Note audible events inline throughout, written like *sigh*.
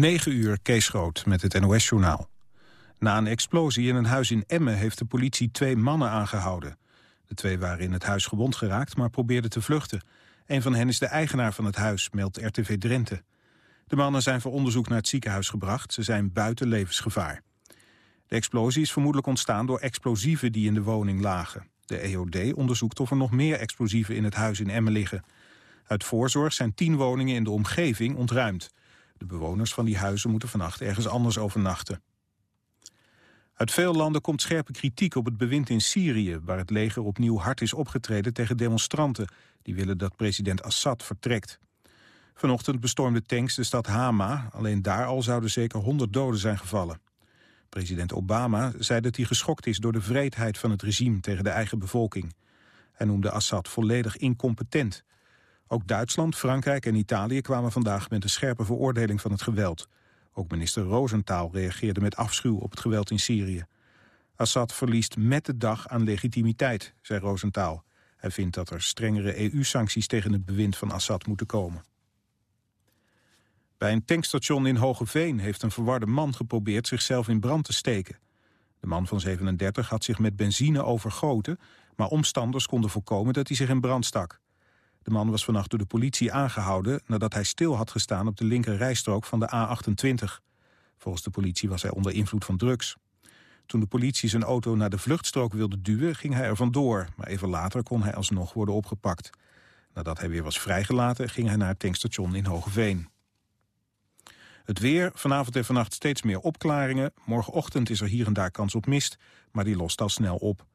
9 uur, Kees Groot met het NOS-journaal. Na een explosie in een huis in Emmen heeft de politie twee mannen aangehouden. De twee waren in het huis gewond geraakt, maar probeerden te vluchten. Een van hen is de eigenaar van het huis, meldt RTV Drenthe. De mannen zijn voor onderzoek naar het ziekenhuis gebracht. Ze zijn buiten levensgevaar. De explosie is vermoedelijk ontstaan door explosieven die in de woning lagen. De EOD onderzoekt of er nog meer explosieven in het huis in Emmen liggen. Uit voorzorg zijn tien woningen in de omgeving ontruimd. De bewoners van die huizen moeten vannacht ergens anders overnachten. Uit veel landen komt scherpe kritiek op het bewind in Syrië... waar het leger opnieuw hard is opgetreden tegen demonstranten... die willen dat president Assad vertrekt. Vanochtend bestormden tanks de stad Hama. Alleen daar al zouden zeker 100 doden zijn gevallen. President Obama zei dat hij geschokt is door de vreedheid van het regime tegen de eigen bevolking. Hij noemde Assad volledig incompetent. Ook Duitsland, Frankrijk en Italië kwamen vandaag met een scherpe veroordeling van het geweld. Ook minister Rosenthal reageerde met afschuw op het geweld in Syrië. Assad verliest met de dag aan legitimiteit, zei Rosenthal. Hij vindt dat er strengere EU-sancties tegen het bewind van Assad moeten komen. Bij een tankstation in Hogeveen heeft een verwarde man geprobeerd zichzelf in brand te steken. De man van 37 had zich met benzine overgoten, maar omstanders konden voorkomen dat hij zich in brand stak. De man was vannacht door de politie aangehouden nadat hij stil had gestaan op de linker rijstrook van de A28. Volgens de politie was hij onder invloed van drugs. Toen de politie zijn auto naar de vluchtstrook wilde duwen, ging hij er vandoor. Maar even later kon hij alsnog worden opgepakt. Nadat hij weer was vrijgelaten, ging hij naar het tankstation in Hogeveen. Het weer, vanavond en vannacht steeds meer opklaringen. Morgenochtend is er hier en daar kans op mist, maar die lost al snel op.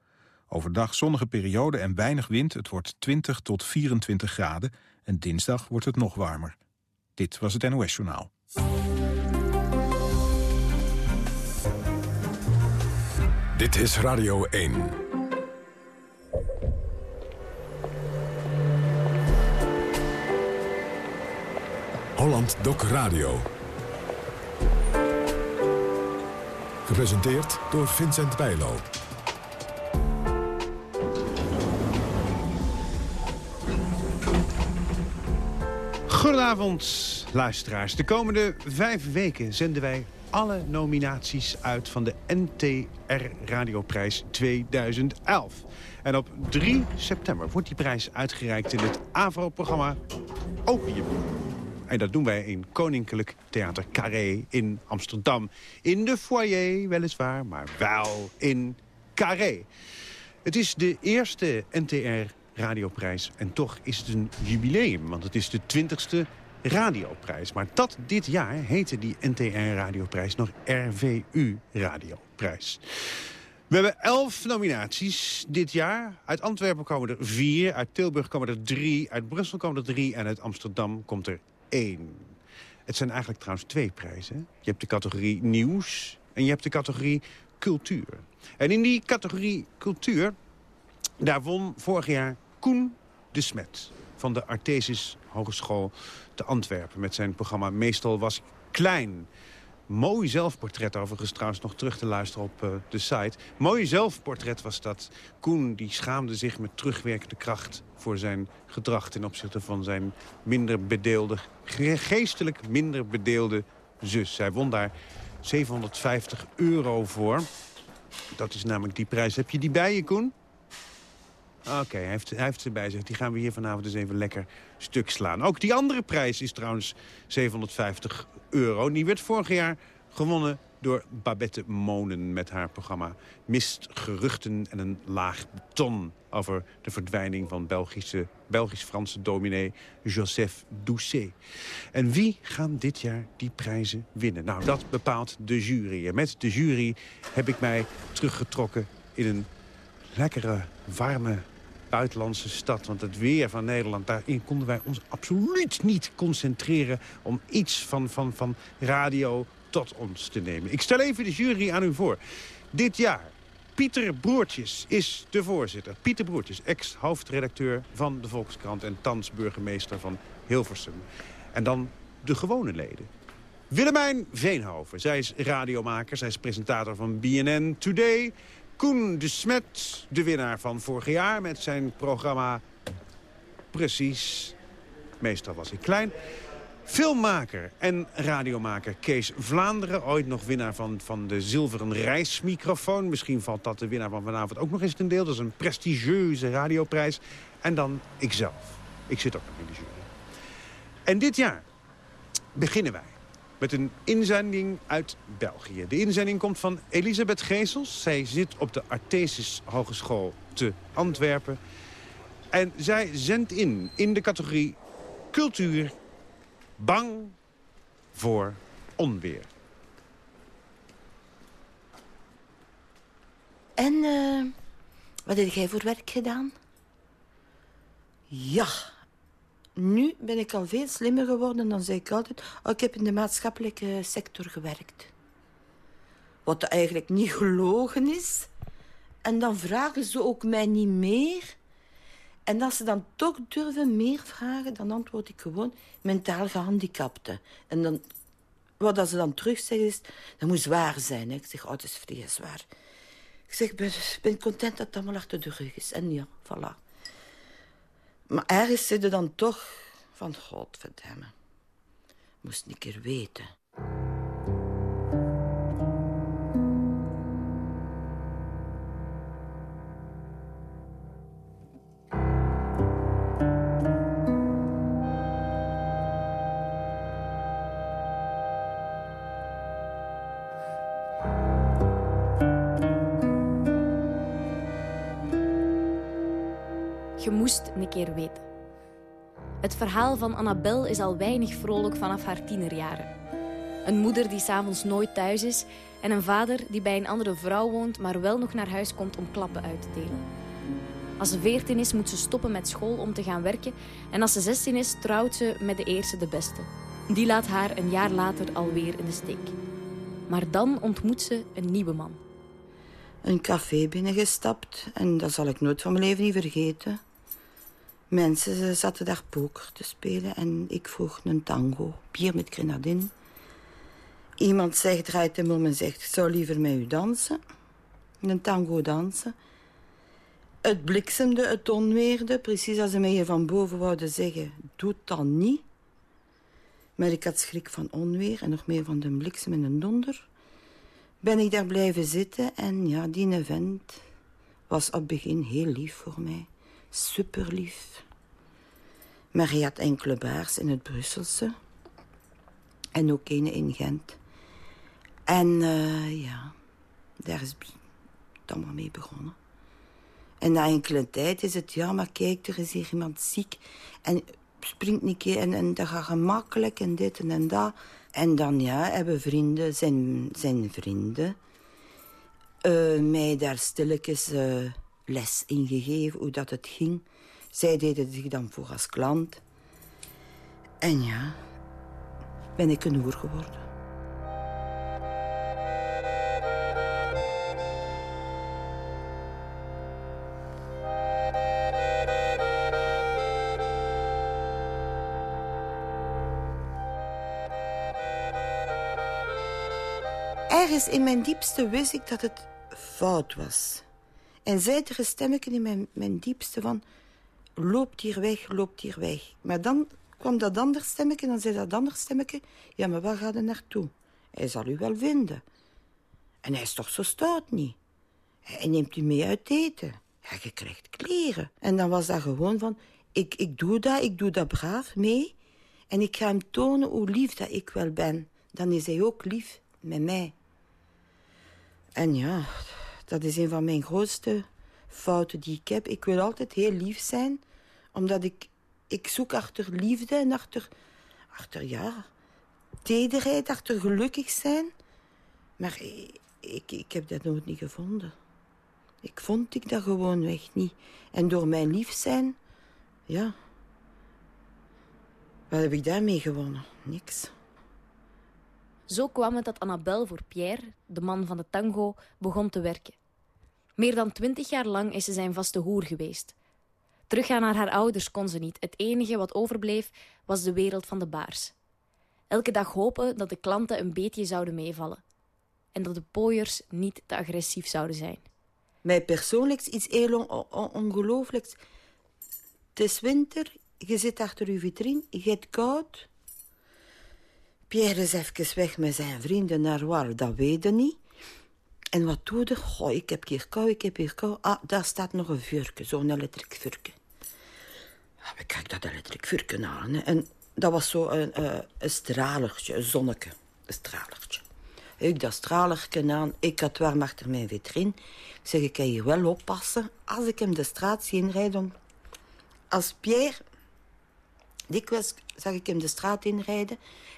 Overdag zonnige periode en weinig wind. Het wordt 20 tot 24 graden. En dinsdag wordt het nog warmer. Dit was het NOS Journaal. Dit is Radio 1. Holland Doc Radio. Gepresenteerd door Vincent Bijlo. Goedenavond, luisteraars. De komende vijf weken zenden wij alle nominaties uit van de NTR Radioprijs 2011. En op 3 september wordt die prijs uitgereikt in het AVRO-programma Opium. En dat doen wij in Koninklijk Theater Carré in Amsterdam. In de foyer weliswaar, maar wel in Carré. Het is de eerste NTR radioprijs. En toch is het een jubileum, want het is de 20ste radioprijs. Maar dat dit jaar heette die NTR-radioprijs nog RVU Radioprijs. We hebben elf nominaties dit jaar. Uit Antwerpen komen er vier, uit Tilburg komen er drie... uit Brussel komen er drie en uit Amsterdam komt er één. Het zijn eigenlijk trouwens twee prijzen. Je hebt de categorie nieuws en je hebt de categorie cultuur. En in die categorie cultuur, daar won vorig jaar Koen de Smet van de Artesis Hogeschool te Antwerpen... met zijn programma Meestal was klein. Mooi zelfportret overigens trouwens nog terug te luisteren op uh, de site. Mooi zelfportret was dat. Koen die schaamde zich met terugwerkende kracht voor zijn gedrag... ten opzichte van zijn minder bedeelde, geestelijk minder bedeelde zus. Zij won daar 750 euro voor. Dat is namelijk die prijs. Heb je die bij je, Koen? Oké, hij, heeft, heeft ze bij zich. Die gaan we hier vanavond eens even lekker stuk slaan. Ook die andere prijs is trouwens 750 euro. Die werd vorig jaar gewonnen door Babette Monen met haar programma Mist, Geruchten en een Laag Beton... over de verdwijning van Belgische, Belgisch-Franse dominee Joseph Doucet. En wie gaan dit jaar die prijzen winnen? Nou, dat bepaalt de jury. En met de jury heb ik mij teruggetrokken in een lekkere, warme buitenlandse stad. Want het weer van Nederland, daarin konden wij ons absoluut niet concentreren... om iets van, van, van radio tot ons te nemen. Ik stel even de jury aan u voor. Dit jaar, Pieter Broertjes is de voorzitter. Pieter Broertjes, ex-hoofdredacteur van de Volkskrant... en thans burgemeester van Hilversum. En dan de gewone leden. Willemijn Veenhoven, zij is radiomaker, zij is presentator van BNN Today... Koen de Smet, de winnaar van vorig jaar met zijn programma Precies. Meestal was ik klein. Filmmaker en radiomaker Kees Vlaanderen. Ooit nog winnaar van, van de zilveren reismicrofoon. Misschien valt dat de winnaar van vanavond ook nog eens ten deel. Dat is een prestigieuze radioprijs. En dan ikzelf. Ik zit ook nog in de jury. En dit jaar beginnen wij met een inzending uit België. De inzending komt van Elisabeth Geesels. Zij zit op de Artesis Hogeschool te Antwerpen. En zij zendt in, in de categorie cultuur, bang voor onweer. En uh, wat heb jij voor werk gedaan? Ja, nu ben ik al veel slimmer geworden dan zei ik altijd. Oh, ik heb in de maatschappelijke sector gewerkt. Wat eigenlijk niet gelogen is. En dan vragen ze ook mij niet meer. En als ze dan toch durven meer vragen, dan antwoord ik gewoon mentaal gehandicapte. En dan, wat ze dan terugzeggen is, dat moet zwaar zijn. Hè. Ik zeg, oh, het is vrij zwaar. Ik zeg, ben, ben content dat het allemaal achter de rug is. En ja, voilà. Maar ergens zit dan toch van, godverdamme. Moest een keer weten. Van Annabel is al weinig vrolijk vanaf haar tienerjaren. Een moeder die s'avonds nooit thuis is en een vader die bij een andere vrouw woont, maar wel nog naar huis komt om klappen uit te delen. Als ze veertien is, moet ze stoppen met school om te gaan werken en als ze zestien is, trouwt ze met de eerste de beste. Die laat haar een jaar later alweer in de steek. Maar dan ontmoet ze een nieuwe man. Een café binnengestapt en dat zal ik nooit van mijn leven niet vergeten. Mensen zaten daar poker te spelen en ik vroeg een tango, bier met grenadine. Iemand zegt, draait hem om en zegt, ik zou liever met u dansen. Een tango dansen. Het bliksemde, het onweerde, precies als ze mij van boven wouden zeggen, doe dat niet. Maar ik had schrik van onweer en nog meer van de bliksem en de donder. Ben ik daar blijven zitten en ja, die vent was op het begin heel lief voor mij. Super lief. Maar hij had enkele baars in het Brusselse. En ook een in Gent. En uh, ja, daar is het allemaal mee begonnen. En na enkele tijd is het, ja, maar kijk, er is hier iemand ziek. En springt een keer en, en dat gaat gemakkelijk en dit en, en dat. En dan, ja, hebben vrienden, zijn, zijn vrienden... Uh, mij daar stilletjes uh, les in gegeven, hoe dat het ging. Zij deden zich dan voor als klant. En ja, ben ik een hoer geworden. Ergens in mijn diepste wist ik dat het fout was. En zei er een stemmetje in mijn, mijn diepste van... Loopt hier weg, loopt hier weg. Maar dan kwam dat ander stemmetje dan zei dat ander stemmetje... Ja, maar waar gaat hij naartoe? Hij zal u wel vinden. En hij is toch zo stout niet? Hij neemt u mee uit eten. Ja, je krijgt kleren. En dan was dat gewoon van... Ik, ik doe dat, ik doe dat braaf mee. En ik ga hem tonen hoe lief dat ik wel ben. Dan is hij ook lief met mij. En ja, dat is een van mijn grootste fouten die ik heb. Ik wil altijd heel lief zijn, omdat ik, ik zoek achter liefde en achter, achter ja, tederheid, achter gelukkig zijn. Maar ik, ik, heb dat nooit niet gevonden. Ik vond ik dat gewoonweg niet. En door mijn lief zijn, ja, wat heb ik daarmee gewonnen? Niks. Zo kwam het dat Annabel voor Pierre, de man van de tango, begon te werken. Meer dan twintig jaar lang is ze zijn vaste hoer geweest. Teruggaan naar haar ouders kon ze niet. Het enige wat overbleef was de wereld van de baars. Elke dag hopen dat de klanten een beetje zouden meevallen. En dat de pooiers niet te agressief zouden zijn. Mij persoonlijk iets ongelooflijks. Het is winter, je zit achter je vitrine, je hebt koud. Pierre is even weg met zijn vrienden naar waar, dat weet je niet. En wat doe je? Ik heb hier kou, ik heb hier kou. Ah, daar staat nog een vuurke, zo'n elektrisch vuurke. Ja, we kijken dat elektrisch vuurke aan. Hè. En dat was zo een, uh, een stralertje, een zonneke. Een stralertje. Ik dat stralertje aan, ik had warm achter mijn vitrine. Ik zeg, ik kan hier wel oppassen als ik hem de straat zie inrijden. Als Pierre... Dikwijls zag ik hem de straat inrijden.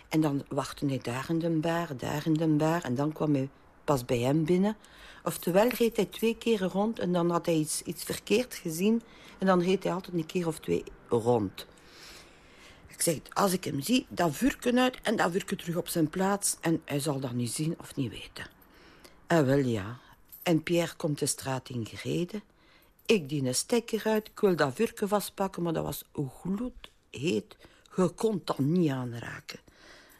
En dan wachtte hij daar in de bar, daar in de bar. En dan kwam hij pas bij hem binnen. Oftewel reed hij twee keer rond en dan had hij iets, iets verkeerd gezien. En dan reed hij altijd een keer of twee rond. Ik zeg, als ik hem zie, dat vuurken uit en dat vuurken terug op zijn plaats. En hij zal dat niet zien of niet weten. En wel ja. En Pierre komt de straat in gereden. Ik die een stekker uit, ik wil dat vuurken vastpakken, maar dat was gloedheet. Je kon dat niet aanraken.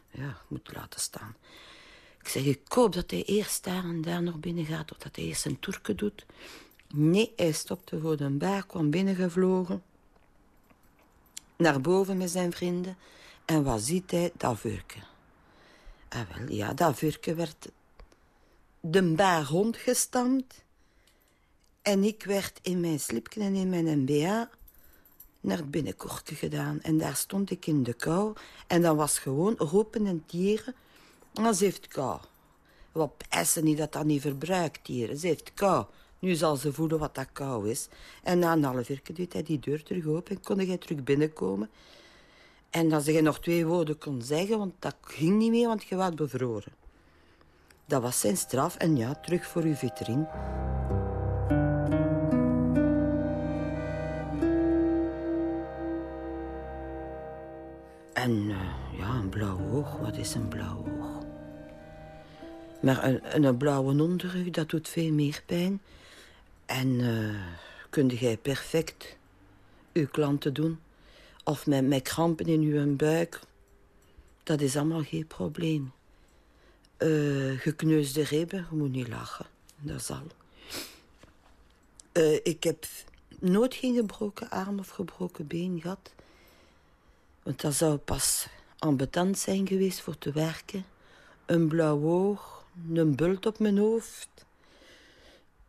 Ja, moet laten staan. Ik zeg, ik hoop dat hij eerst daar en daar nog binnen gaat... of dat hij eerst zijn toerke doet. Nee, hij stopte voor de bar, kwam binnengevlogen... naar boven met zijn vrienden... en wat ziet hij? Dat vurken. Ah, wel, ja, dat vurken werd de bar rondgestampt... en ik werd in mijn slipje en in mijn MBA naar het binnenkortje gedaan. En daar stond ik in de kou. En dat was gewoon roepen en tieren ze heeft kou. Wat eisen niet dat dat niet verbruikt hier. Ze heeft kou. Nu zal ze voelen wat dat kou is. En na een half uur deed hij die deur terug open en kon hij terug binnenkomen. En dat ze nog twee woorden kon zeggen, want dat ging niet meer, want je was bevroren. Dat was zijn straf en ja, terug voor uw vitrine. En uh, ja, een blauw oog, wat is een blauw oog? Maar een, een blauwe onderrug, dat doet veel meer pijn. En uh, kun jij perfect uw klanten doen. Of met, met krampen in uw buik. Dat is allemaal geen probleem. Uh, gekneusde ribben, je moet niet lachen. Dat zal. Uh, ik heb nooit geen gebroken arm of gebroken been gehad. Want dat zou pas ambetant zijn geweest voor te werken. Een blauw oog, een bult op mijn hoofd.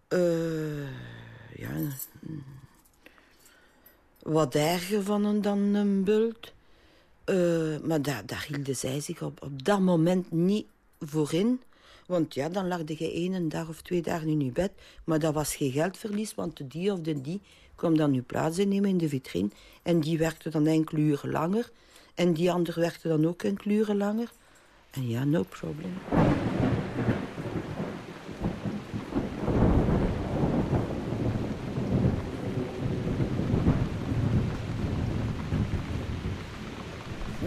Uh, ja, wat erger van een dan een bult. Uh, maar daar, daar hielden zij zich op, op dat moment niet voor in. Want ja, dan lag je één dag of twee dagen in je bed. Maar dat was geen geldverlies, want de die of de die kwam dan je plaats innemen in de vitrine. En die werkte dan enkele uren langer. En die ander werkte dan ook enkele uren langer. En ja, no problem.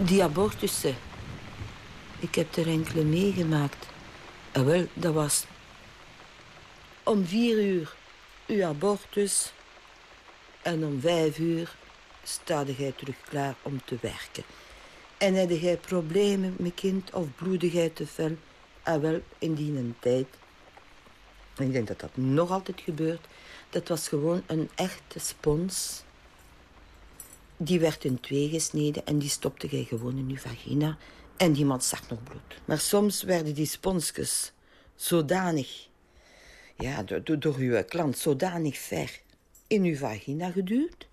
Die abortussen. Ik heb er enkele meegemaakt. En wel, dat was om vier uur uw abortus. En om vijf uur staat jij terug klaar om te werken. En heb jij problemen met kind of bloedigheid te fel? En wel, in die tijd. En ik denk dat dat nog altijd gebeurt. Dat was gewoon een echte spons die werd in twee gesneden en die stopte jij gewoon in je vagina. En die man zag nog bloed. Maar soms werden die sponsjes zodanig, ja, door, door uw klant, zodanig ver in uw vagina geduwd.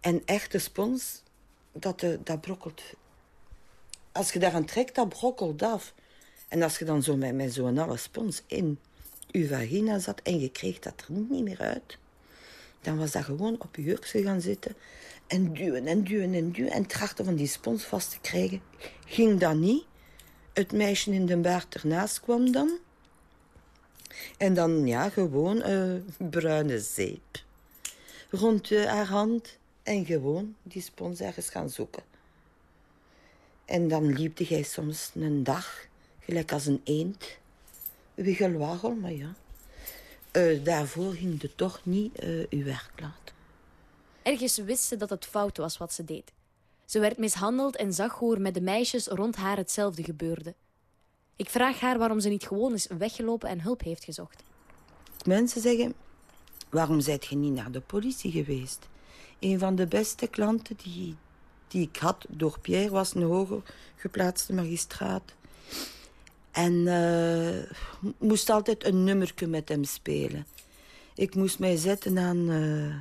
En echte spons, dat, eh, dat brokkelt. Als je daar aan trekt, dat brokkelt af. En als je dan zo met, met zo'n alle spons in uw vagina zat en je kreeg dat er niet meer uit, dan was dat gewoon op je jurkje gaan zitten en duwen en duwen en duwen en trachten van die spons vast te krijgen. Ging dat niet. Het meisje in de baard ernaast kwam dan. En dan, ja, gewoon uh, bruine zeep. Rond uh, haar hand. En gewoon die spons ergens gaan zoeken. En dan liep jij soms een dag, gelijk als een eend. Wiggelwaggel, maar ja. Uh, daarvoor ging je toch niet uh, uw werk laten. Ergens wist ze dat het fout was wat ze deed. Ze werd mishandeld en zag hoe er met de meisjes rond haar hetzelfde gebeurde. Ik vraag haar waarom ze niet gewoon is weggelopen en hulp heeft gezocht. Mensen zeggen, waarom zijt je niet naar de politie geweest? Een van de beste klanten die, die ik had door Pierre was een hoger geplaatste magistraat. En uh, moest altijd een nummerke met hem spelen. Ik moest mij zetten aan, uh,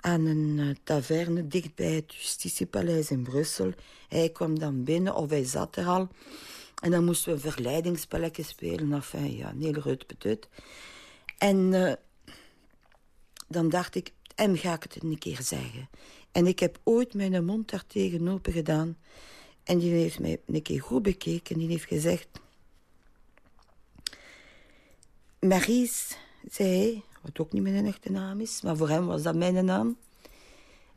aan een uh, taverne dicht bij het Justitiepaleis in Brussel. Hij kwam dan binnen, of hij zat er al. En dan moesten we een verleidingsspelletje spelen. Enfin, ja, een rut En dan dacht ik, hem ga ik het een keer zeggen. En ik heb ooit mijn mond daar tegen open gedaan. En die heeft mij een keer goed bekeken. En die heeft gezegd... Maries, zei hij, wat ook niet mijn echte naam is... maar voor hem was dat mijn naam...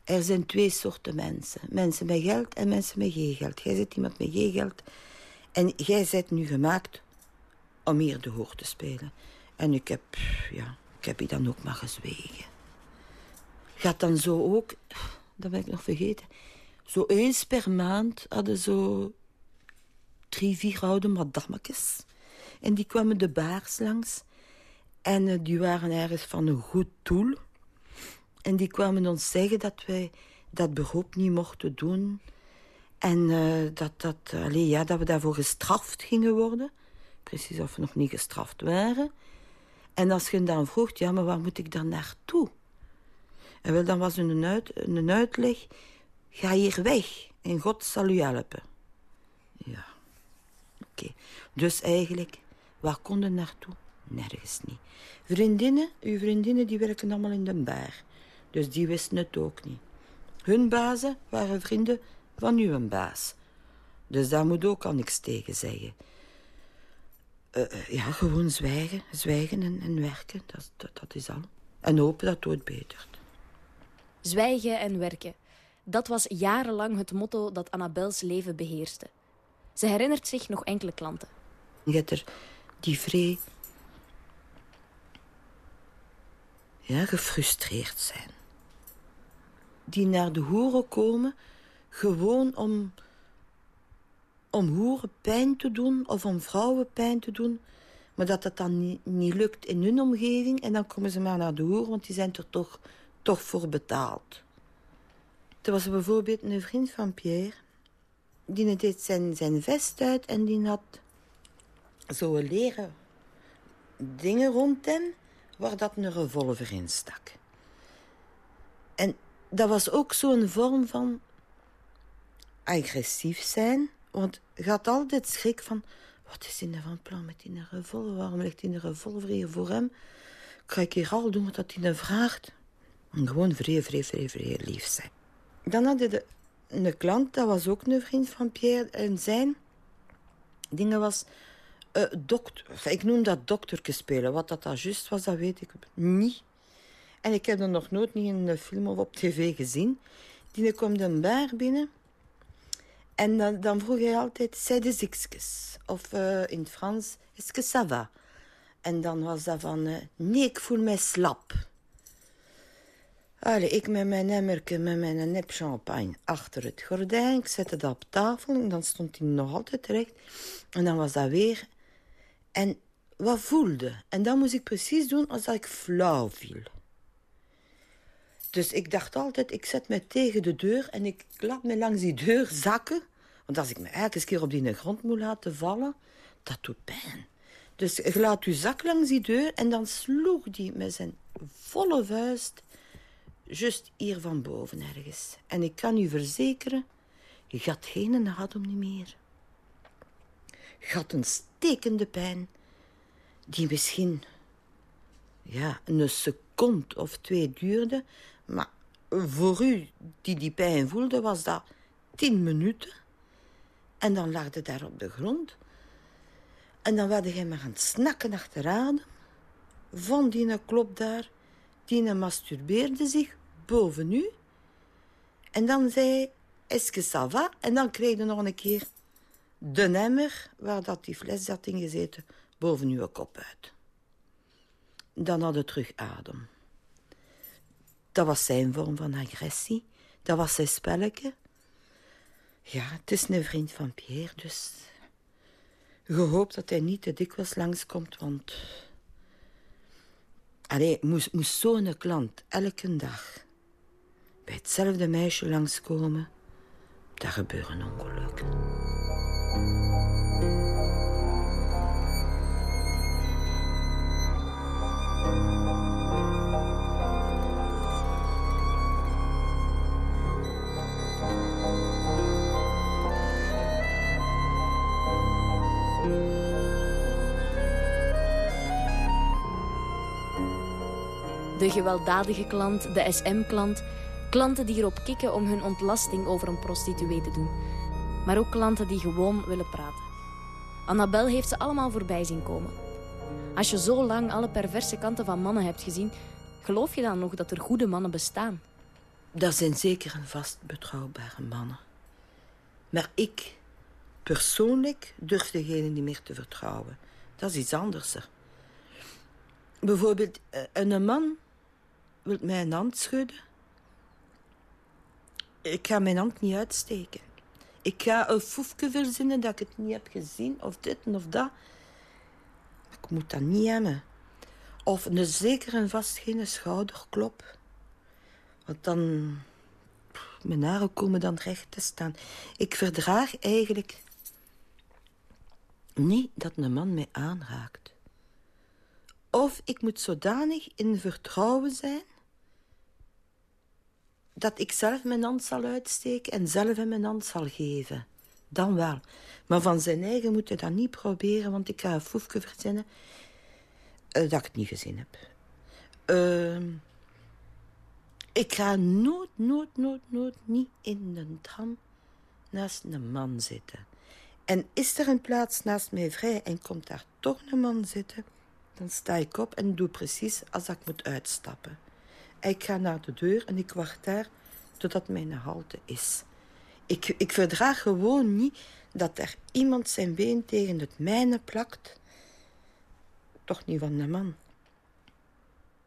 Er zijn twee soorten mensen. Mensen met geld en mensen met geen geld. Jij zit iemand met geen geld. En jij bent nu gemaakt om hier de hoor te spelen. En ik heb, ja, ik heb je dan ook maar gezwegen. Gaat dan zo ook, dat ben ik nog vergeten... Zo eens per maand hadden zo drie, vier oude madammetjes. En die kwamen de baars langs. En uh, die waren ergens van een goed doel. En die kwamen ons zeggen dat wij dat beroep niet mochten doen. En uh, dat, dat, allee, ja, dat we daarvoor gestraft gingen worden. Precies of we nog niet gestraft waren. En als je dan vroeg, ja, maar waar moet ik dan naartoe? En wel, dan was een, uit, een uitleg Ga hier weg en God zal u helpen. Ja, oké. Dus eigenlijk, waar konden naartoe? Nergens niet. Vriendinnen, uw vriendinnen, die werken allemaal in de bar. Dus die wisten het ook niet. Hun bazen waren vrienden van uw baas. Dus daar moet ook al niks tegen zeggen. Uh, ja, gewoon zwijgen, zwijgen en, en werken, dat, dat, dat is al. En hopen dat het ooit betert. Zwijgen en werken. Dat was jarenlang het motto dat Annabels leven beheerste. Ze herinnert zich nog enkele klanten. Je hebt er die vrij... Ja, gefrustreerd zijn. Die naar de hoeren komen gewoon om... om hoeren pijn te doen of om vrouwen pijn te doen... maar dat dat dan niet, niet lukt in hun omgeving... en dan komen ze maar naar de hoeren, want die zijn er toch, toch voor betaald. Er was bijvoorbeeld een vriend van Pierre. Die deed zijn, zijn vest uit en die had zo leren dingen rond hem waar dat een revolver in stak. En dat was ook zo'n vorm van agressief zijn. Want je had altijd schrik van... Wat is hij van plan met die revolver? Waarom ligt die revolver hier voor hem? Kan ik hier al doen wat hij vraagt? Gewoon vrij, vrij, vrij, vrij lief zijn. Dan hadden de een klant, dat was ook een vriend van Pierre. En zijn dingen was... Uh, dokter, ik noem dat dokterke spelen. Wat dat, dat juist was, dat weet ik niet. En ik heb dat nog nooit niet in een film of op tv gezien. Die kwam de bar binnen. En dan, dan vroeg hij altijd, zij de zikskes. Of uh, in het Frans, is que ça va? En dan was dat van, uh, nee, ik voel mij slap. Allee, ik met mijn emmerke, met mijn nep champagne achter het gordijn. Ik zette dat op tafel en dan stond hij nog altijd terecht. En dan was dat weer. En wat voelde. En dan moest ik precies doen als ik flauw viel. Dus ik dacht altijd, ik zet me tegen de deur en ik laat me langs die deur zakken. Want als ik me elke keer op die grond moet laten vallen, dat doet pijn. Dus je laat je zak langs die deur en dan sloeg die met zijn volle vuist Just hier van boven ergens. En ik kan u verzekeren, je gaat geen adem niet meer. Je had een stekende pijn die misschien ja, een seconde of twee duurde. Maar voor u die die pijn voelde, was dat tien minuten. En dan lag je daar op de grond. En dan werd je maar aan het snakken achter adem. Van die klop daar. Die masturbeerde zich boven u. En dan zei est-ce que ça va? En dan kreeg je nog een keer de emmer waar dat die fles zat ingezeten boven uw kop uit. Dan had het terug adem. Dat was zijn vorm van agressie. Dat was zijn spelletje. Ja, het is een vriend van Pierre, dus... Je hoopt dat hij niet te dikwijls langskomt, want... Allee, moest, moest zo'n klant elke dag bij hetzelfde meisje langskomen, daar gebeuren ongelukken. De gewelddadige klant, de SM-klant, klanten die erop kikken om hun ontlasting over een prostituee te doen. Maar ook klanten die gewoon willen praten. Annabel heeft ze allemaal voorbij zien komen. Als je zo lang alle perverse kanten van mannen hebt gezien, geloof je dan nog dat er goede mannen bestaan? Dat zijn zeker en vast betrouwbare mannen. Maar ik, persoonlijk, durf degene niet meer te vertrouwen. Dat is iets anders. Bijvoorbeeld, eh, een man wil mij een hand schudden. Ik ga mijn hand niet uitsteken. Ik ga een foefje verzinnen dat ik het niet heb gezien, of dit of dat. Ik moet dat niet hebben. Of een zeker en vast geen schouderklop. Want dan... Mijn haren komen dan recht te staan. Ik verdraag eigenlijk niet dat een man mij aanraakt. Of ik moet zodanig in vertrouwen zijn dat ik zelf mijn hand zal uitsteken en zelf hem mijn hand zal geven. Dan wel. Maar van zijn eigen moet hij dat niet proberen, want ik ga een foefje verzinnen uh, dat ik het niet gezien heb. Uh, ik ga nooit, nooit, nooit, nooit niet in een tram naast een man zitten. En is er een plaats naast mij vrij en komt daar toch een man zitten, dan sta ik op en doe precies als ik moet uitstappen. Ik ga naar de deur en ik wacht daar totdat mijn halte is. Ik, ik verdraag gewoon niet dat er iemand zijn been tegen het mijne plakt. Toch niet van de man.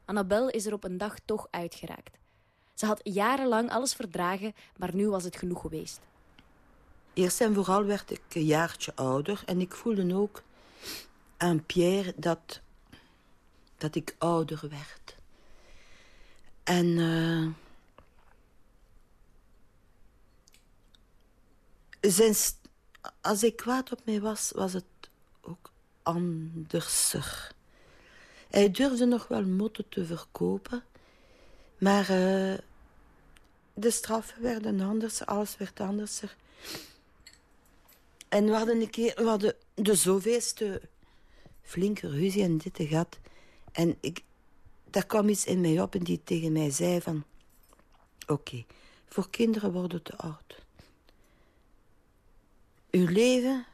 Annabel is er op een dag toch uitgeraakt. Ze had jarenlang alles verdragen, maar nu was het genoeg geweest. Eerst en vooral werd ik een jaartje ouder en ik voelde ook aan Pierre dat, dat ik ouder werd. En uh, als ik kwaad op mij was, was het ook anderser. Hij durfde nog wel motten te verkopen, maar uh, de straffen werden anders, alles werd anderser. En we hadden een keer, we hadden de zoveelste flinke ruzie en dit gehad. En ik, daar kwam iets in mij op en die tegen mij zei van... Oké, voor kinderen worden te oud. Uw leven,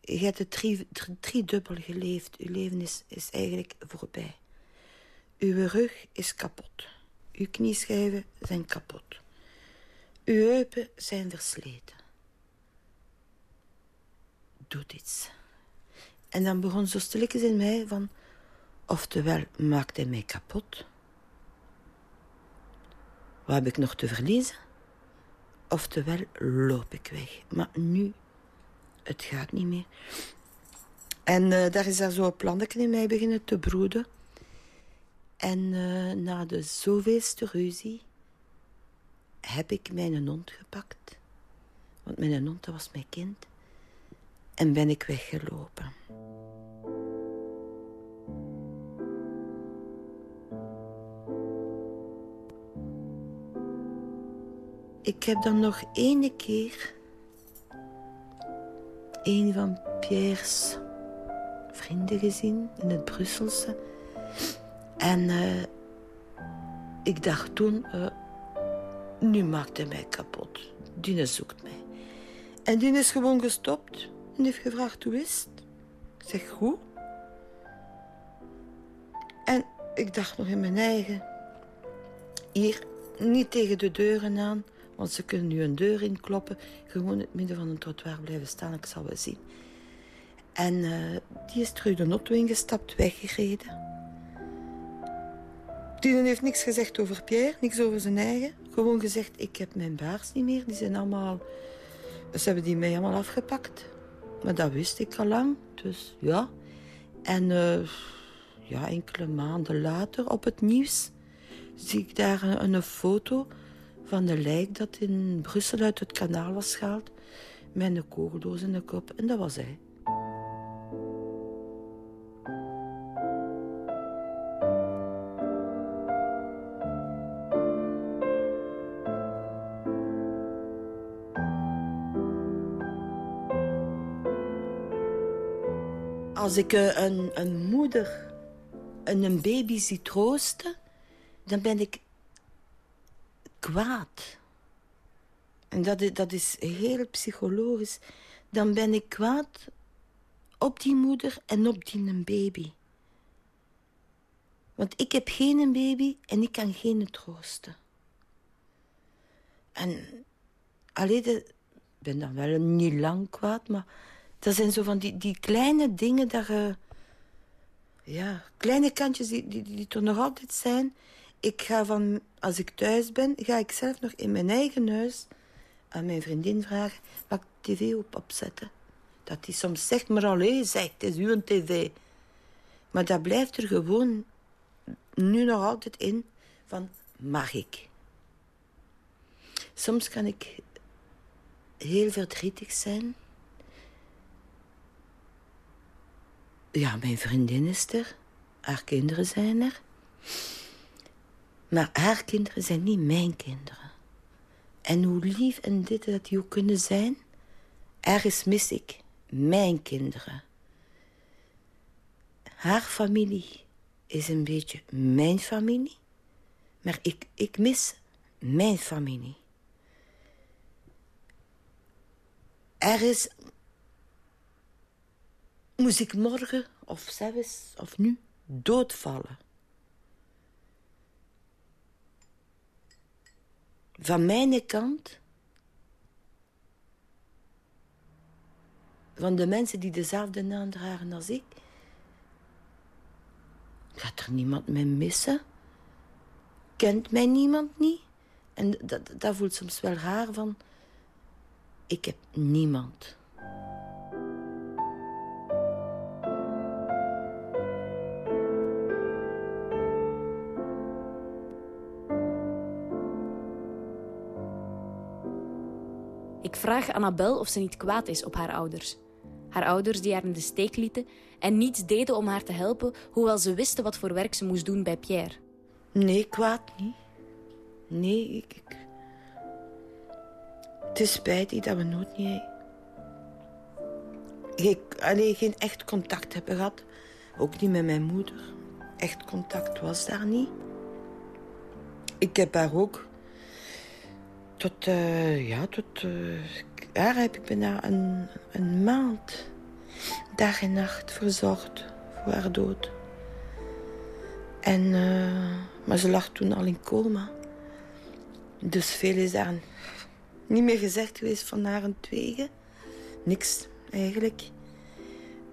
je hebt het drie, driedubbel geleefd. Uw leven is, is eigenlijk voorbij. Uw rug is kapot. Uw knieschijven zijn kapot. Uw heupen zijn versleten. Doe iets. En dan begon zo stilletjes in mij van... Oftewel maakt hij mij kapot. Wat heb ik nog te verliezen? Oftewel loop ik weg. Maar nu, het gaat niet meer. En uh, daar is daar zo'n plannetje in mij beginnen te broeden. En uh, na de zoveelste ruzie heb ik mijn hond gepakt. Want mijn hond was mijn kind. En ben ik weggelopen. Ik heb dan nog ene keer een van Pierre's vrienden gezien in het Brusselse. En uh, ik dacht toen, uh, nu maakt hij mij kapot. Dine zoekt mij. En die is gewoon gestopt en heeft gevraagd hoe is het. Ik zeg goed. En ik dacht nog in mijn eigen, hier niet tegen de deuren aan, want ze kunnen nu een deur inkloppen. Gewoon in het midden van een trottoir blijven staan, ik zal wel zien. En uh, die is terug de auto ingestapt, weggereden. Die heeft niks gezegd over Pierre, niks over zijn eigen. Gewoon gezegd, ik heb mijn baars niet meer. Die zijn allemaal... Ze hebben die mij allemaal afgepakt. Maar dat wist ik al lang, dus ja. En uh, ja, enkele maanden later op het nieuws zie ik daar een foto van de lijk dat in Brussel uit het kanaal was gehaald. Met een kogeldoos in de kop. En dat was hij. Als ik eh, een, een moeder en een baby zie troosten, dan ben ik kwaad. En dat is, dat is heel psychologisch. Dan ben ik kwaad op die moeder en op die baby. Want ik heb geen baby en ik kan geen troosten. En alleen, ik ben dan wel niet lang kwaad, maar dat zijn zo van die, die kleine dingen dat je... Ja, kleine kantjes die, die, die er nog altijd zijn. Ik ga van, als ik thuis ben, ga ik zelf nog in mijn eigen huis aan mijn vriendin vragen, mag ik tv op opzetten? Dat die soms zegt, maar alleen zegt, het is uw tv. Maar dat blijft er gewoon nu nog altijd in van, mag ik? Soms kan ik heel verdrietig zijn. Ja, mijn vriendin is er. Haar kinderen zijn er. Maar haar kinderen zijn niet mijn kinderen. En hoe lief en dit dat die ook kunnen zijn, ergens mis ik mijn kinderen. Haar familie is een beetje mijn familie, maar ik, ik mis mijn familie. Er is... Moest ik morgen of zelfs of nu doodvallen? Van mijn kant... Van de mensen die dezelfde naam dragen als ik... Gaat er niemand mij missen? Kent mij niemand niet? En dat, dat voelt soms wel raar van... Ik heb niemand. Vraag Annabel of ze niet kwaad is op haar ouders. Haar ouders die haar in de steek lieten en niets deden om haar te helpen, hoewel ze wisten wat voor werk ze moest doen bij Pierre. Nee, kwaad niet. Nee, ik... ik... Het is spijtig dat we nooit niet... Ik alleen geen echt contact hebben gehad. Ook niet met mijn moeder. Echt contact was daar niet. Ik heb haar ook tot, uh, ja, tot, uh, daar heb ik bijna een, een maand, dag en nacht verzorgd voor haar dood. En, uh, maar ze lag toen al in coma. Dus veel is daar niet meer gezegd geweest van haar een tweeën. Niks, eigenlijk.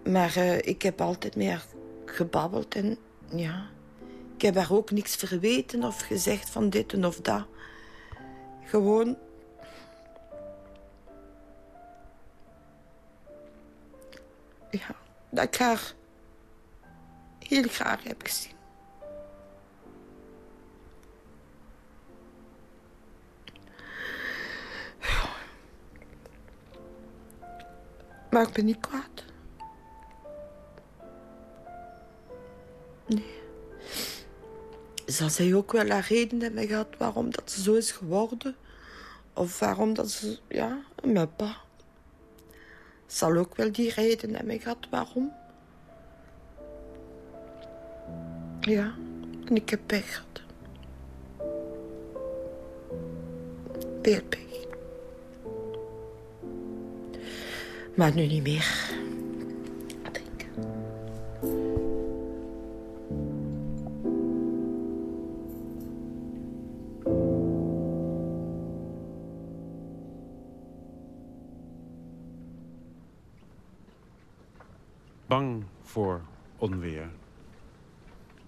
Maar ik heb altijd met haar gebabbeld en ja... Ik heb haar ook niks verweten of gezegd van dit en of dat. Gewoon. Ja, dat ik haar heel graag heb gezien. Maar ik ben niet kwaad. Nee zal zij ook wel haar reden hebben gehad waarom dat ze zo is geworden. Of waarom dat ze, ja, mijn pa. Zal ook wel die reden hebben gehad waarom. Ja, en ik heb pech gehad. Veel pech. Maar nu niet meer.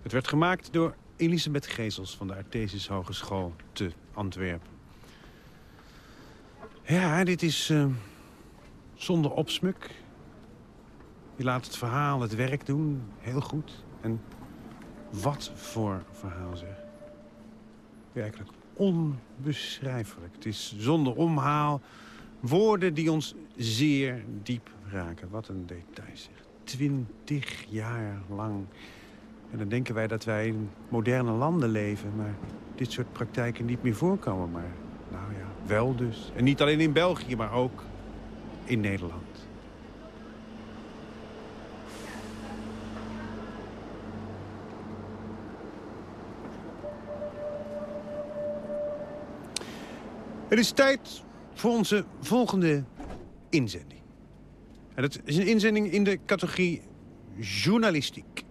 Het werd gemaakt door Elisabeth Gezels van de Artesisch Hogeschool te Antwerpen. Ja, dit is uh, zonder opsmuk. Je laat het verhaal het werk doen, heel goed. En wat voor verhaal zeg. Werkelijk onbeschrijfelijk. Het is zonder omhaal woorden die ons zeer diep raken. Wat een detail zeg. Twintig jaar lang. En dan denken wij dat wij in moderne landen leven... maar dit soort praktijken niet meer voorkomen. Maar nou ja, wel dus. En niet alleen in België, maar ook in Nederland. Het is tijd voor onze volgende inzending. En dat is een inzending in de categorie journalistiek.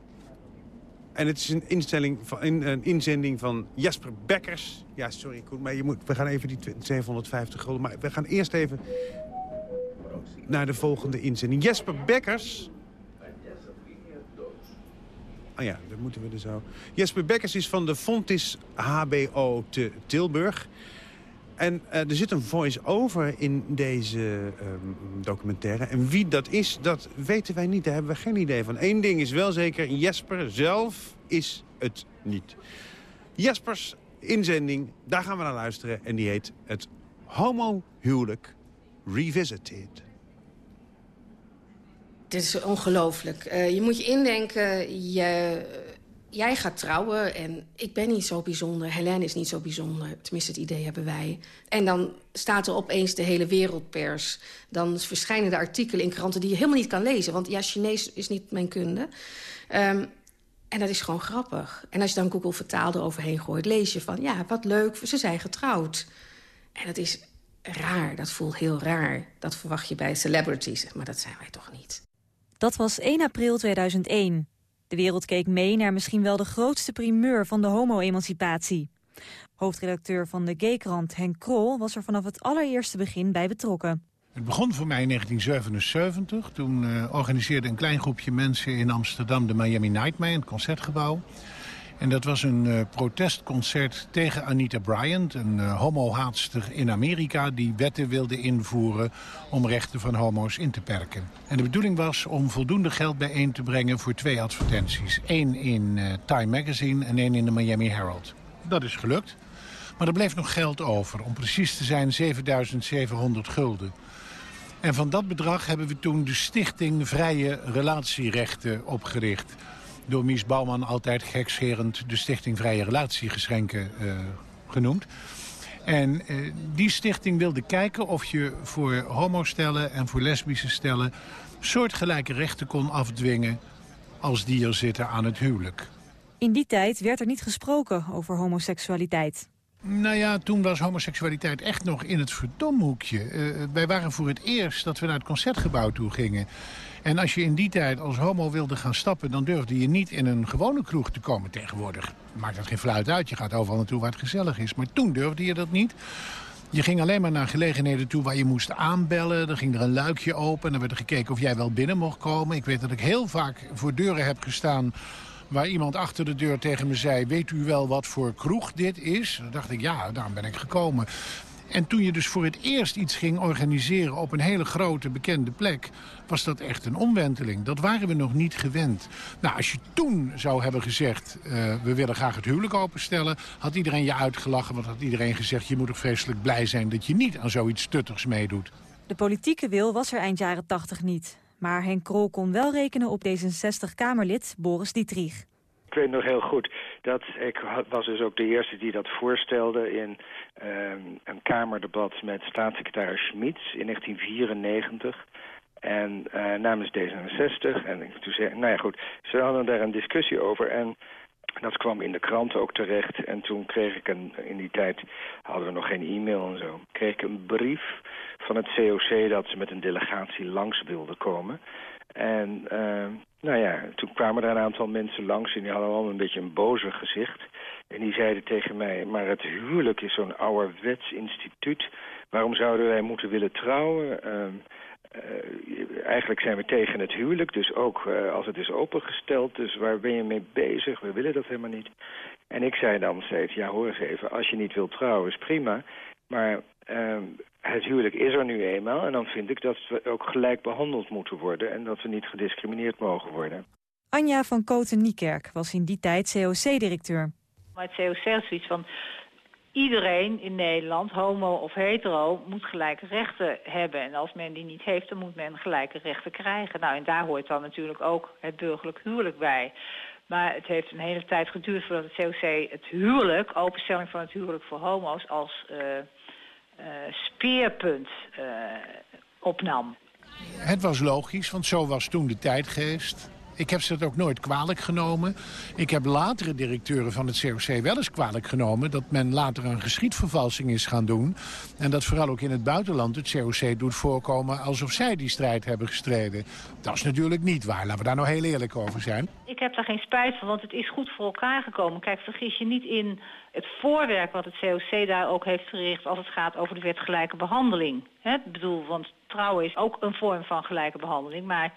En het is een, instelling van, een inzending van Jasper Bekkers. Ja, sorry, Koen, maar je moet, we gaan even die 750 gulden... maar we gaan eerst even naar de volgende inzending. Jasper Bekkers... Ah ja, dat moeten we er zo. Jasper Bekkers is van de Fontis HBO te Tilburg. En uh, er zit een voice-over in deze um, documentaire. En wie dat is, dat weten wij niet. Daar hebben we geen idee van. Eén ding is wel zeker, Jesper zelf is het niet. Jespers inzending, daar gaan we naar luisteren. En die heet het Homo-huwelijk Revisited. Dit is ongelooflijk. Uh, je moet je indenken, je jij gaat trouwen en ik ben niet zo bijzonder. Helene is niet zo bijzonder. Tenminste, het idee hebben wij. En dan staat er opeens de hele wereldpers. Dan verschijnen de artikelen in kranten die je helemaal niet kan lezen. Want ja, Chinees is niet mijn kunde. Um, en dat is gewoon grappig. En als je dan Google vertaal eroverheen gooit... lees je van, ja, wat leuk, ze zijn getrouwd. En dat is raar, dat voelt heel raar. Dat verwacht je bij celebrities, maar dat zijn wij toch niet. Dat was 1 april 2001. De wereld keek mee naar misschien wel de grootste primeur van de homo-emancipatie. Hoofdredacteur van de Gaykrant Henk Krol was er vanaf het allereerste begin bij betrokken. Het begon voor mij in 1977. Toen uh, organiseerde een klein groepje mensen in Amsterdam de Miami Nightmare het Concertgebouw. En dat was een uh, protestconcert tegen Anita Bryant, een uh, homohaatster in Amerika... die wetten wilde invoeren om rechten van homo's in te perken. En de bedoeling was om voldoende geld bijeen te brengen voor twee advertenties. Eén in uh, Time Magazine en één in de Miami Herald. Dat is gelukt. Maar er bleef nog geld over. Om precies te zijn 7700 gulden. En van dat bedrag hebben we toen de Stichting Vrije Relatierechten opgericht door Mies Bouwman altijd gekscherend de Stichting Vrije Relatiegeschenken uh, genoemd. En uh, die stichting wilde kijken of je voor homostellen en voor lesbische stellen... soortgelijke rechten kon afdwingen als die er zitten aan het huwelijk. In die tijd werd er niet gesproken over homoseksualiteit. Nou ja, toen was homoseksualiteit echt nog in het verdomhoekje. Uh, wij waren voor het eerst dat we naar het concertgebouw toe gingen. En als je in die tijd als homo wilde gaan stappen... dan durfde je niet in een gewone kroeg te komen tegenwoordig. Maakt dat geen fluit uit, je gaat overal naartoe waar het gezellig is. Maar toen durfde je dat niet. Je ging alleen maar naar gelegenheden toe waar je moest aanbellen. Dan ging er een luikje open en dan werd er gekeken of jij wel binnen mocht komen. Ik weet dat ik heel vaak voor deuren heb gestaan waar iemand achter de deur tegen me zei... weet u wel wat voor kroeg dit is? Dan dacht ik, ja, daarom ben ik gekomen. En toen je dus voor het eerst iets ging organiseren op een hele grote bekende plek... was dat echt een omwenteling. Dat waren we nog niet gewend. Nou, als je toen zou hebben gezegd... Uh, we willen graag het huwelijk openstellen... had iedereen je uitgelachen, want had iedereen gezegd... je moet ook vreselijk blij zijn dat je niet aan zoiets tuttigs meedoet. De politieke wil was er eind jaren 80 niet. Maar Henk Krol kon wel rekenen op D66-Kamerlid Boris Dietrich. Ik weet nog heel goed dat ik was dus ook de eerste die dat voorstelde in um, een kamerdebat met staatssecretaris Schmitz in 1994. En uh, namens D66. En toen zei, nou ja goed, ze hadden daar een discussie over. En dat kwam in de krant ook terecht. En toen kreeg ik een, in die tijd hadden we nog geen e-mail en zo. Kreeg ik een brief van het COC dat ze met een delegatie langs wilden komen. En uh, nou ja, toen kwamen er een aantal mensen langs en die hadden allemaal een beetje een boze gezicht. En die zeiden tegen mij, maar het huwelijk is zo'n ouderwets instituut. Waarom zouden wij moeten willen trouwen? Uh, uh, eigenlijk zijn we tegen het huwelijk, dus ook uh, als het is opengesteld. Dus waar ben je mee bezig? We willen dat helemaal niet. En ik zei dan steeds, ja hoor eens even, als je niet wilt trouwen is prima. Maar uh, het huwelijk is er nu eenmaal. En dan vind ik dat we ook gelijk behandeld moeten worden. En dat we niet gediscrimineerd mogen worden. Anja van Koten-Niekerk was in die tijd COC-directeur. Maar het COC is zoiets van... iedereen in Nederland, homo of hetero, moet gelijke rechten hebben. En als men die niet heeft, dan moet men gelijke rechten krijgen. Nou, en daar hoort dan natuurlijk ook het burgerlijk huwelijk bij. Maar het heeft een hele tijd geduurd voordat het COC het huwelijk, openstelling van het huwelijk voor homo's, als uh, uh, speerpunt uh, opnam. Het was logisch, want zo was toen de tijdgeest. Ik heb ze dat ook nooit kwalijk genomen. Ik heb latere directeuren van het COC wel eens kwalijk genomen... dat men later een geschiedvervalsing is gaan doen. En dat vooral ook in het buitenland het COC doet voorkomen... alsof zij die strijd hebben gestreden. Dat is natuurlijk niet waar. Laten we daar nou heel eerlijk over zijn. Ik heb daar geen spijt van, want het is goed voor elkaar gekomen. Kijk, vergis je niet in het voorwerk wat het COC daar ook heeft verricht... als het gaat over de wet gelijke behandeling. Ik bedoel, want trouwen is ook een vorm van gelijke behandeling... maar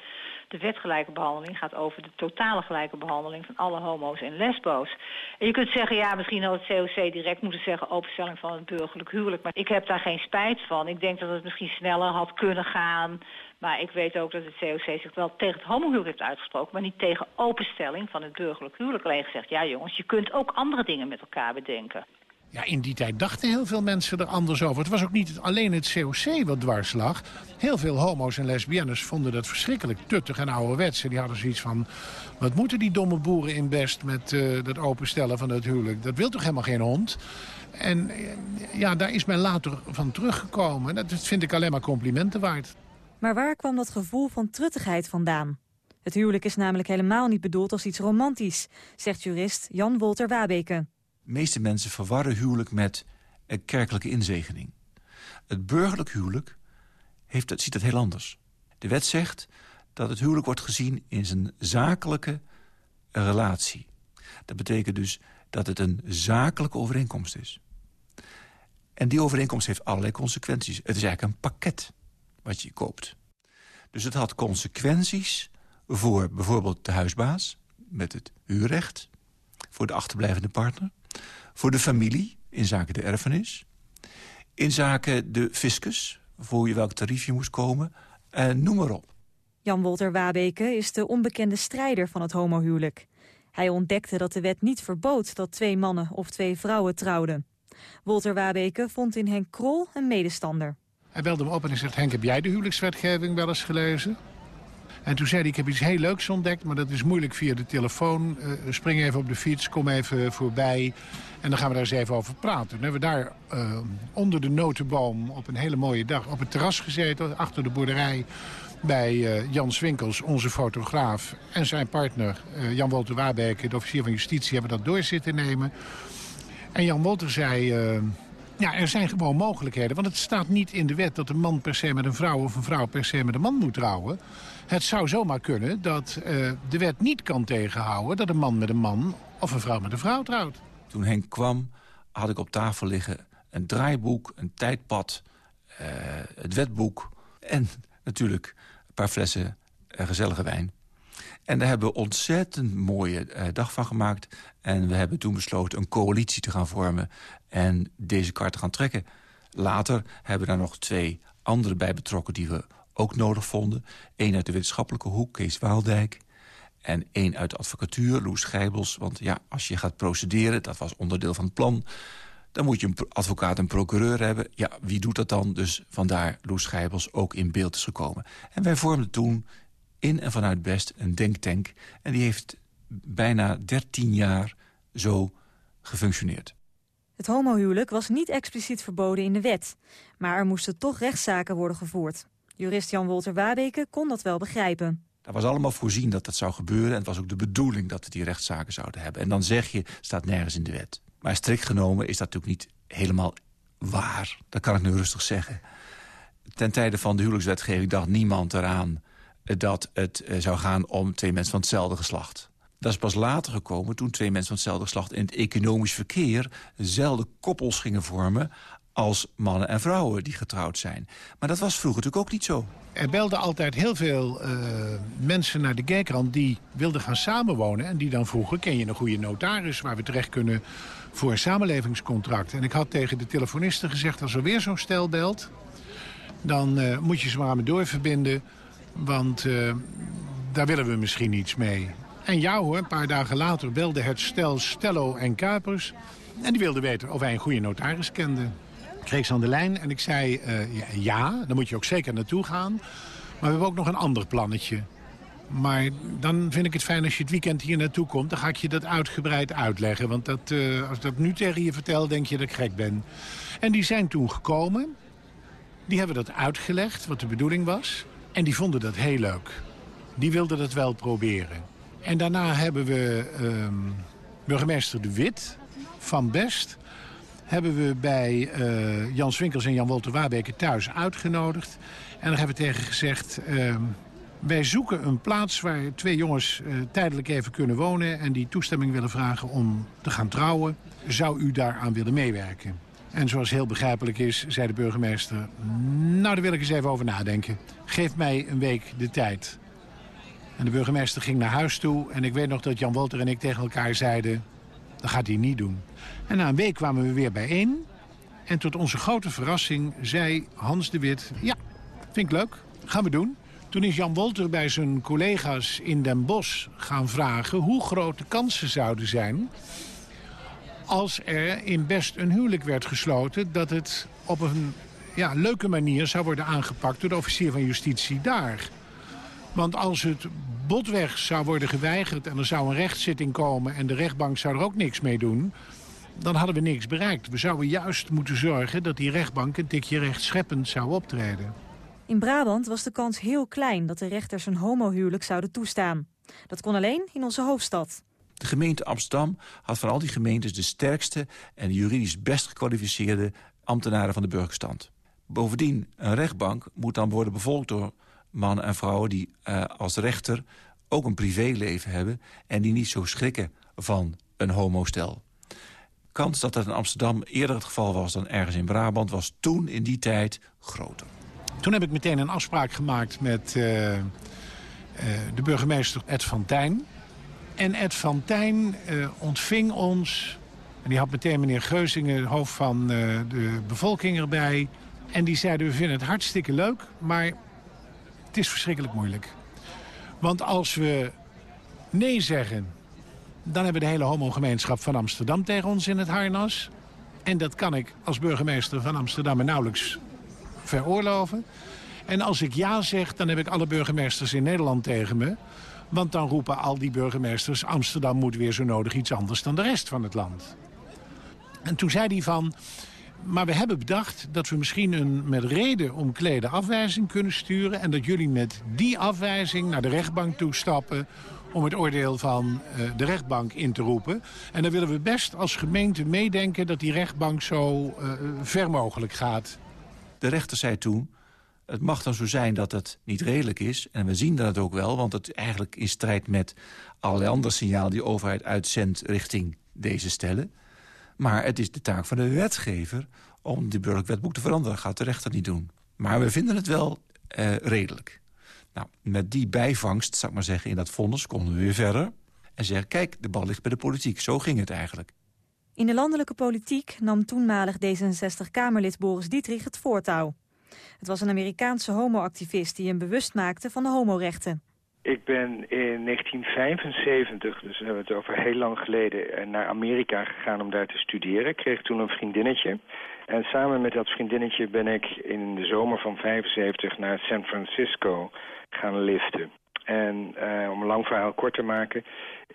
de wet gelijke behandeling gaat over de totale gelijke behandeling van alle homo's en lesbo's. En je kunt zeggen, ja, misschien had het COC direct moeten zeggen openstelling van het burgerlijk huwelijk. Maar ik heb daar geen spijt van. Ik denk dat het misschien sneller had kunnen gaan. Maar ik weet ook dat het COC zich wel tegen het homohuwelijk heeft uitgesproken... maar niet tegen openstelling van het burgerlijk huwelijk. Alleen gezegd, ja jongens, je kunt ook andere dingen met elkaar bedenken. Ja, in die tijd dachten heel veel mensen er anders over. Het was ook niet alleen het COC wat dwars lag. Heel veel homo's en lesbiennes vonden dat verschrikkelijk tuttig en ouderwets. En die hadden zoiets van, wat moeten die domme boeren in Best met uh, dat openstellen van het huwelijk? Dat wil toch helemaal geen hond? En uh, ja, daar is men later van teruggekomen. Dat vind ik alleen maar complimenten waard. Maar waar kwam dat gevoel van truttigheid vandaan? Het huwelijk is namelijk helemaal niet bedoeld als iets romantisch, zegt jurist Jan Wolter Wabeke meeste mensen verwarren huwelijk met een kerkelijke inzegening. Het burgerlijk huwelijk heeft, ziet dat heel anders. De wet zegt dat het huwelijk wordt gezien in zijn zakelijke relatie. Dat betekent dus dat het een zakelijke overeenkomst is. En die overeenkomst heeft allerlei consequenties. Het is eigenlijk een pakket wat je koopt. Dus het had consequenties voor bijvoorbeeld de huisbaas... met het huurrecht, voor de achterblijvende partner voor de familie in zaken de erfenis. In zaken de fiscus, voor je welk tarief je moest komen. En noem maar op. Jan Wolter Wabeke is de onbekende strijder van het homohuwelijk. Hij ontdekte dat de wet niet verbood dat twee mannen of twee vrouwen trouwden. Wolter Wabeke vond in Henk Krol een medestander. Hij belde me op en hij zegt... Henk, heb jij de huwelijkswetgeving wel eens gelezen? En toen zei hij, ik heb iets heel leuks ontdekt, maar dat is moeilijk via de telefoon. Uh, spring even op de fiets, kom even voorbij. En dan gaan we daar eens even over praten. Toen hebben we daar uh, onder de notenboom op een hele mooie dag op het terras gezeten, achter de boerderij bij uh, Jan Swinkels, onze fotograaf, en zijn partner Jan Wolter Waarbeke, de officier van justitie, hebben dat door zitten nemen. En Jan Wolter zei, ja, er zijn gewoon mogelijkheden. Want het staat niet in de wet dat een man per se met een vrouw of een vrouw per se met een man moet trouwen. Het zou zomaar kunnen dat uh, de wet niet kan tegenhouden... dat een man met een man of een vrouw met een vrouw trouwt. Toen Henk kwam, had ik op tafel liggen een draaiboek, een tijdpad... Uh, het wetboek en natuurlijk een paar flessen uh, gezellige wijn. En daar hebben we ontzettend mooie dag van gemaakt. En we hebben toen besloten een coalitie te gaan vormen... en deze kaart te gaan trekken. Later hebben we daar nog twee anderen bij betrokken... die we ook nodig vonden. Eén uit de wetenschappelijke hoek, Kees Waaldijk. En één uit de advocatuur, Loes Gijbels. Want ja, als je gaat procederen, dat was onderdeel van het plan... dan moet je een advocaat en procureur hebben. Ja, wie doet dat dan? Dus vandaar Loes Gijbels ook in beeld is gekomen. En wij vormden toen in en vanuit Best een denktank. En die heeft bijna 13 jaar zo gefunctioneerd. Het homohuwelijk was niet expliciet verboden in de wet. Maar er moesten toch rechtszaken worden gevoerd. Jurist Jan Wolter Wabeke kon dat wel begrijpen. Dat was allemaal voorzien dat dat zou gebeuren. En het was ook de bedoeling dat we die rechtszaken zouden hebben. En dan zeg je, staat nergens in de wet. Maar strikt genomen is dat natuurlijk niet helemaal waar. Dat kan ik nu rustig zeggen. Ten tijde van de huwelijkswetgeving dacht niemand eraan... dat het eh, zou gaan om twee mensen van hetzelfde geslacht. Dat is pas later gekomen toen twee mensen van hetzelfde geslacht... in het economisch verkeer dezelfde koppels gingen vormen als mannen en vrouwen die getrouwd zijn. Maar dat was vroeger natuurlijk ook niet zo. Er belden altijd heel veel uh, mensen naar de Gekrand die wilden gaan samenwonen... en die dan vroegen, ken je een goede notaris waar we terecht kunnen voor een samenlevingscontract? En ik had tegen de telefonisten gezegd, als er weer zo'n stel belt... dan uh, moet je ze maar aan me doorverbinden, want uh, daar willen we misschien iets mee. En ja hoor, een paar dagen later belde het stel Stello en Kuipers En die wilde weten of wij een goede notaris kenden. Kreeg ze aan de lijn en ik zei, uh, ja, daar moet je ook zeker naartoe gaan. Maar we hebben ook nog een ander plannetje. Maar dan vind ik het fijn als je het weekend hier naartoe komt. Dan ga ik je dat uitgebreid uitleggen. Want dat, uh, als ik dat nu tegen je vertel, denk je dat ik gek ben. En die zijn toen gekomen. Die hebben dat uitgelegd, wat de bedoeling was. En die vonden dat heel leuk. Die wilden dat wel proberen. En daarna hebben we uh, burgemeester De Wit van Best... hebben we bij uh, Jan Swinkels en Jan Wolter Wabeke thuis uitgenodigd. En daar hebben we tegen gezegd... Ehm, wij zoeken een plaats waar twee jongens uh, tijdelijk even kunnen wonen... en die toestemming willen vragen om te gaan trouwen. Zou u daaraan willen meewerken? En zoals heel begrijpelijk is, zei de burgemeester... nou, daar wil ik eens even over nadenken. Geef mij een week de tijd. En de burgemeester ging naar huis toe. En ik weet nog dat Jan Wolter en ik tegen elkaar zeiden... dat gaat hij niet doen. En na een week kwamen we weer bijeen. En tot onze grote verrassing zei Hans de Wit... ja, vind ik leuk, gaan we doen. Toen is Jan Wolter bij zijn collega's in Den Bosch gaan vragen... hoe groot de kansen zouden zijn als er in Best een huwelijk werd gesloten... dat het op een ja, leuke manier zou worden aangepakt door de officier van justitie daar. Want als het botweg zou worden geweigerd en er zou een rechtszitting komen... en de rechtbank zou er ook niks mee doen, dan hadden we niks bereikt. We zouden juist moeten zorgen dat die rechtbank een tikje rechtscheppend zou optreden. In Brabant was de kans heel klein dat de rechters een homohuwelijk zouden toestaan. Dat kon alleen in onze hoofdstad. De gemeente Amsterdam had van al die gemeentes de sterkste en juridisch best gekwalificeerde ambtenaren van de burgerstand. Bovendien, een rechtbank moet dan worden bevolkt door mannen en vrouwen die uh, als rechter ook een privéleven hebben... en die niet zo schrikken van een homostel. Kans dat dat in Amsterdam eerder het geval was dan ergens in Brabant... was toen in die tijd groter. Toen heb ik meteen een afspraak gemaakt met uh, uh, de burgemeester Ed van Tijn. En Ed van Tijn ontving ons... en die had meteen meneer Geuzingen, hoofd van de bevolking erbij... En die zeiden, we vinden het hartstikke leuk, maar het is verschrikkelijk moeilijk. Want als we nee zeggen, dan hebben we de hele homogemeenschap van Amsterdam tegen ons in het harnas. En dat kan ik als burgemeester van Amsterdam nauwelijks veroorloven. En als ik ja zeg, dan heb ik alle burgemeesters in Nederland tegen me. Want dan roepen al die burgemeesters... Amsterdam moet weer zo nodig iets anders dan de rest van het land. En toen zei hij van... Maar we hebben bedacht dat we misschien een met reden omklede afwijzing kunnen sturen... en dat jullie met die afwijzing naar de rechtbank toestappen om het oordeel van uh, de rechtbank in te roepen. En dan willen we best als gemeente meedenken dat die rechtbank zo uh, ver mogelijk gaat. De rechter zei toen, het mag dan zo zijn dat het niet redelijk is. En we zien dat ook wel, want het eigenlijk in strijd met allerlei andere signaal... die overheid uitzendt richting deze stellen... Maar het is de taak van de wetgever om die burgerlijk wetboek te veranderen. gaat de rechter niet doen. Maar we vinden het wel uh, redelijk. Nou, met die bijvangst, zou ik maar zeggen, in dat vonnis... konden we weer verder en zeggen... kijk, de bal ligt bij de politiek. Zo ging het eigenlijk. In de landelijke politiek nam toenmalig D66-Kamerlid Boris Dietrich het voortouw. Het was een Amerikaanse homoactivist die hem bewust maakte van de homorechten. Ik ben in 1975, dus we hebben het over heel lang geleden, eh, naar Amerika gegaan om daar te studeren. Ik kreeg toen een vriendinnetje. En samen met dat vriendinnetje ben ik in de zomer van 75 naar San Francisco gaan liften. En uh, om een lang verhaal kort te maken,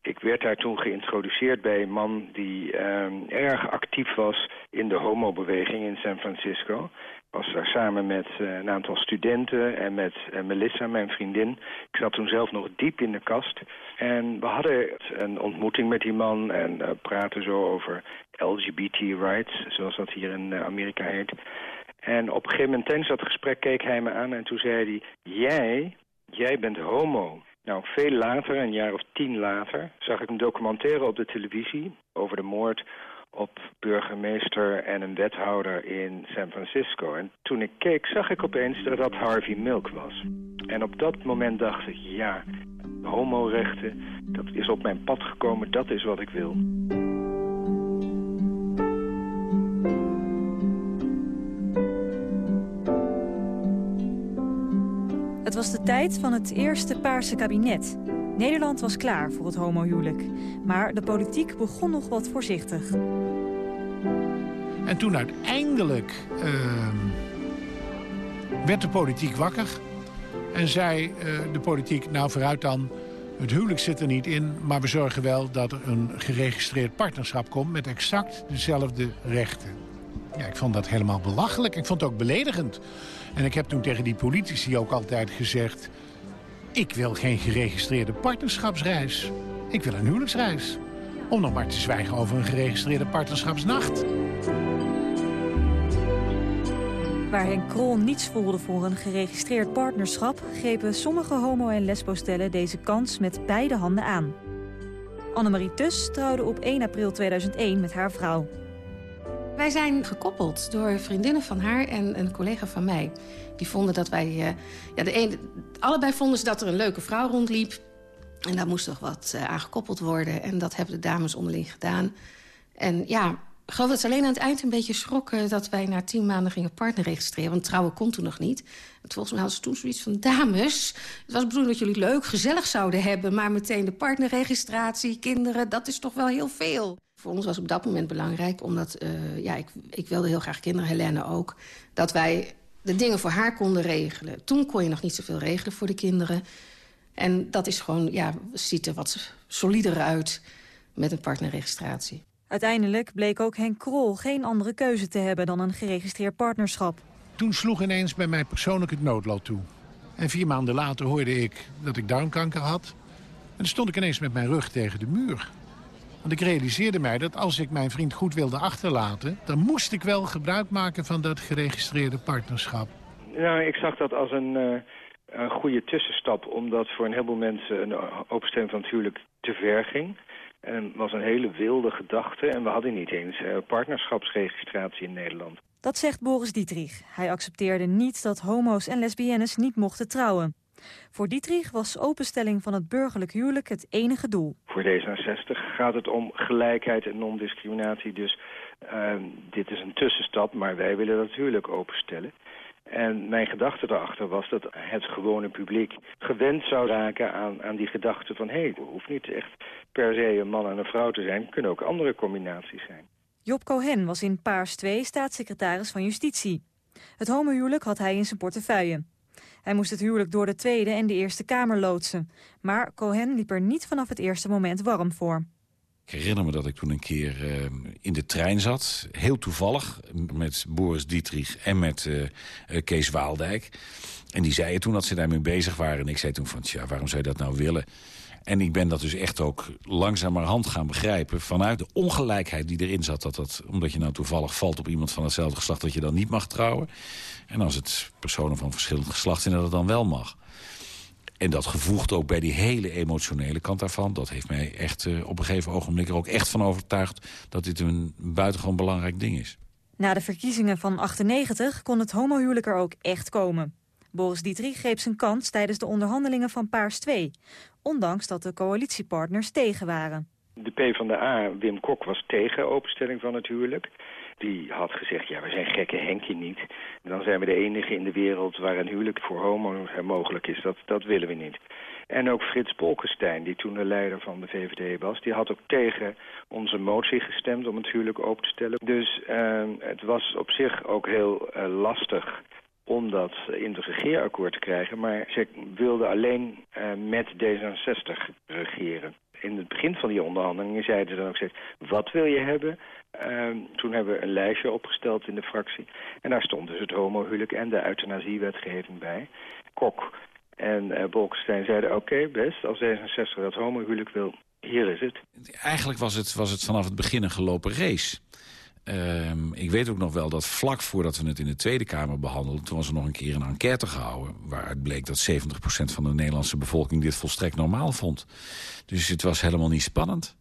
ik werd daar toen geïntroduceerd bij een man die uh, erg actief was in de homobeweging in San Francisco was daar samen met uh, een aantal studenten en met uh, Melissa, mijn vriendin. Ik zat toen zelf nog diep in de kast. En we hadden een ontmoeting met die man en praten zo over LGBT rights, zoals dat hier in Amerika heet. En op een gegeven moment tijdens dat gesprek keek hij me aan en toen zei hij... Jij, jij bent homo. Nou, veel later, een jaar of tien later, zag ik een documentaire op de televisie over de moord op burgemeester en een wethouder in San Francisco. En toen ik keek, zag ik opeens dat dat Harvey Milk was. En op dat moment dacht ik, ja, homorechten, dat is op mijn pad gekomen, dat is wat ik wil. Het was de tijd van het eerste Paarse kabinet. Nederland was klaar voor het homohuwelijk. Maar de politiek begon nog wat voorzichtig. En toen uiteindelijk ehm, werd de politiek wakker. En zei uh, de politiek, nou vooruit dan, het huwelijk zit er niet in... maar we zorgen wel dat er een geregistreerd partnerschap komt... met exact dezelfde rechten. Ja, ik vond dat helemaal belachelijk. Ik vond het ook beledigend. En ik heb toen tegen die politici ook altijd gezegd... ik wil geen geregistreerde partnerschapsreis. Ik wil een huwelijksreis. Om nog maar te zwijgen over een geregistreerde partnerschapsnacht. Waar Henk Krol niets voelde voor een geregistreerd partnerschap... grepen sommige homo- en lesbostellen deze kans met beide handen aan. Annemarie Tus trouwde op 1 april 2001 met haar vrouw. Wij zijn gekoppeld door vriendinnen van haar en een collega van mij. Die vonden dat wij... Uh, ja, de een, allebei vonden ze dat er een leuke vrouw rondliep. En daar moest toch wat uh, aan gekoppeld worden. En dat hebben de dames onderling gedaan. En ja, ik geloof dat ze alleen aan het eind een beetje schrokken... dat wij na tien maanden gingen partner registreren. Want trouwen kon toen nog niet. Volgens mij hadden ze toen zoiets van... dames, het was bedoeld dat jullie leuk, gezellig zouden hebben... maar meteen de partnerregistratie, kinderen, dat is toch wel heel veel. Voor ons was op dat moment belangrijk, omdat uh, ja, ik, ik wilde heel graag kinderen, Helene ook... dat wij de dingen voor haar konden regelen. Toen kon je nog niet zoveel regelen voor de kinderen. En dat is gewoon, ja, ziet er wat solider uit met een partnerregistratie. Uiteindelijk bleek ook Henk Krol geen andere keuze te hebben dan een geregistreerd partnerschap. Toen sloeg ineens bij mij persoonlijk het noodlot toe. En vier maanden later hoorde ik dat ik darmkanker had. En dan stond ik ineens met mijn rug tegen de muur. Want ik realiseerde mij dat als ik mijn vriend goed wilde achterlaten... dan moest ik wel gebruik maken van dat geregistreerde partnerschap. Nou, ik zag dat als een, uh, een goede tussenstap... omdat voor een heleboel mensen een openstelling van het huwelijk te ver ging. En het was een hele wilde gedachte. En we hadden niet eens uh, partnerschapsregistratie in Nederland. Dat zegt Boris Dietrich. Hij accepteerde niet dat homo's en lesbiennes niet mochten trouwen. Voor Dietrich was openstelling van het burgerlijk huwelijk het enige doel. Voor D66 gaat het om gelijkheid en non-discriminatie. Dus uh, dit is een tussenstap, maar wij willen dat huwelijk openstellen. En mijn gedachte erachter was dat het gewone publiek gewend zou raken aan, aan die gedachte van... hé, hey, het hoeft niet echt per se een man en een vrouw te zijn. Het kunnen ook andere combinaties zijn. Job Cohen was in Paars 2 staatssecretaris van Justitie. Het homohuwelijk had hij in zijn portefeuille. Hij moest het huwelijk door de Tweede en de Eerste Kamer loodsen. Maar Cohen liep er niet vanaf het eerste moment warm voor. Ik herinner me dat ik toen een keer uh, in de trein zat. Heel toevallig. Met Boris Dietrich en met uh, Kees Waaldijk. En die zeiden toen dat ze daarmee bezig waren. En ik zei toen van, tja, waarom zou je dat nou willen? En ik ben dat dus echt ook langzamerhand gaan begrijpen... vanuit de ongelijkheid die erin zat. Dat dat, omdat je nou toevallig valt op iemand van hetzelfde geslacht... dat je dan niet mag trouwen. En als het personen van verschillend geslacht zijn, dat het dan wel mag. En dat gevoegd ook bij die hele emotionele kant daarvan. Dat heeft mij echt uh, op een gegeven ogenblik er ook echt van overtuigd... dat dit een buitengewoon belangrijk ding is. Na de verkiezingen van 98 kon het homohuwelijk er ook echt komen. Boris Dietrich greep zijn kans tijdens de onderhandelingen van Paars 2. Ondanks dat de coalitiepartners tegen waren. De PvdA, Wim Kok, was tegen openstelling van het huwelijk die had gezegd, ja, we zijn gekke Henkie niet. Dan zijn we de enige in de wereld waar een huwelijk voor homo's mogelijk is. Dat, dat willen we niet. En ook Frits Bolkestein, die toen de leider van de VVD was... die had ook tegen onze motie gestemd om het huwelijk open te stellen. Dus uh, het was op zich ook heel uh, lastig om dat in het regeerakkoord te krijgen. Maar ze wilden alleen uh, met D66 regeren. In het begin van die onderhandelingen zeiden ze dan ook steeds... wat wil je hebben? Uh, toen hebben we een lijstje opgesteld in de fractie. En daar stond dus het homohuwelijk en de euthanasiewetgeving bij. Kok en uh, Bolkestein zeiden, oké, best, als D66 dat homohuwelijk wil, hier is het. Eigenlijk was het, was het vanaf het begin een gelopen race. Um, ik weet ook nog wel dat vlak voordat we het in de Tweede Kamer behandelden... toen was er nog een keer een enquête gehouden... waaruit bleek dat 70% van de Nederlandse bevolking dit volstrekt normaal vond. Dus het was helemaal niet spannend.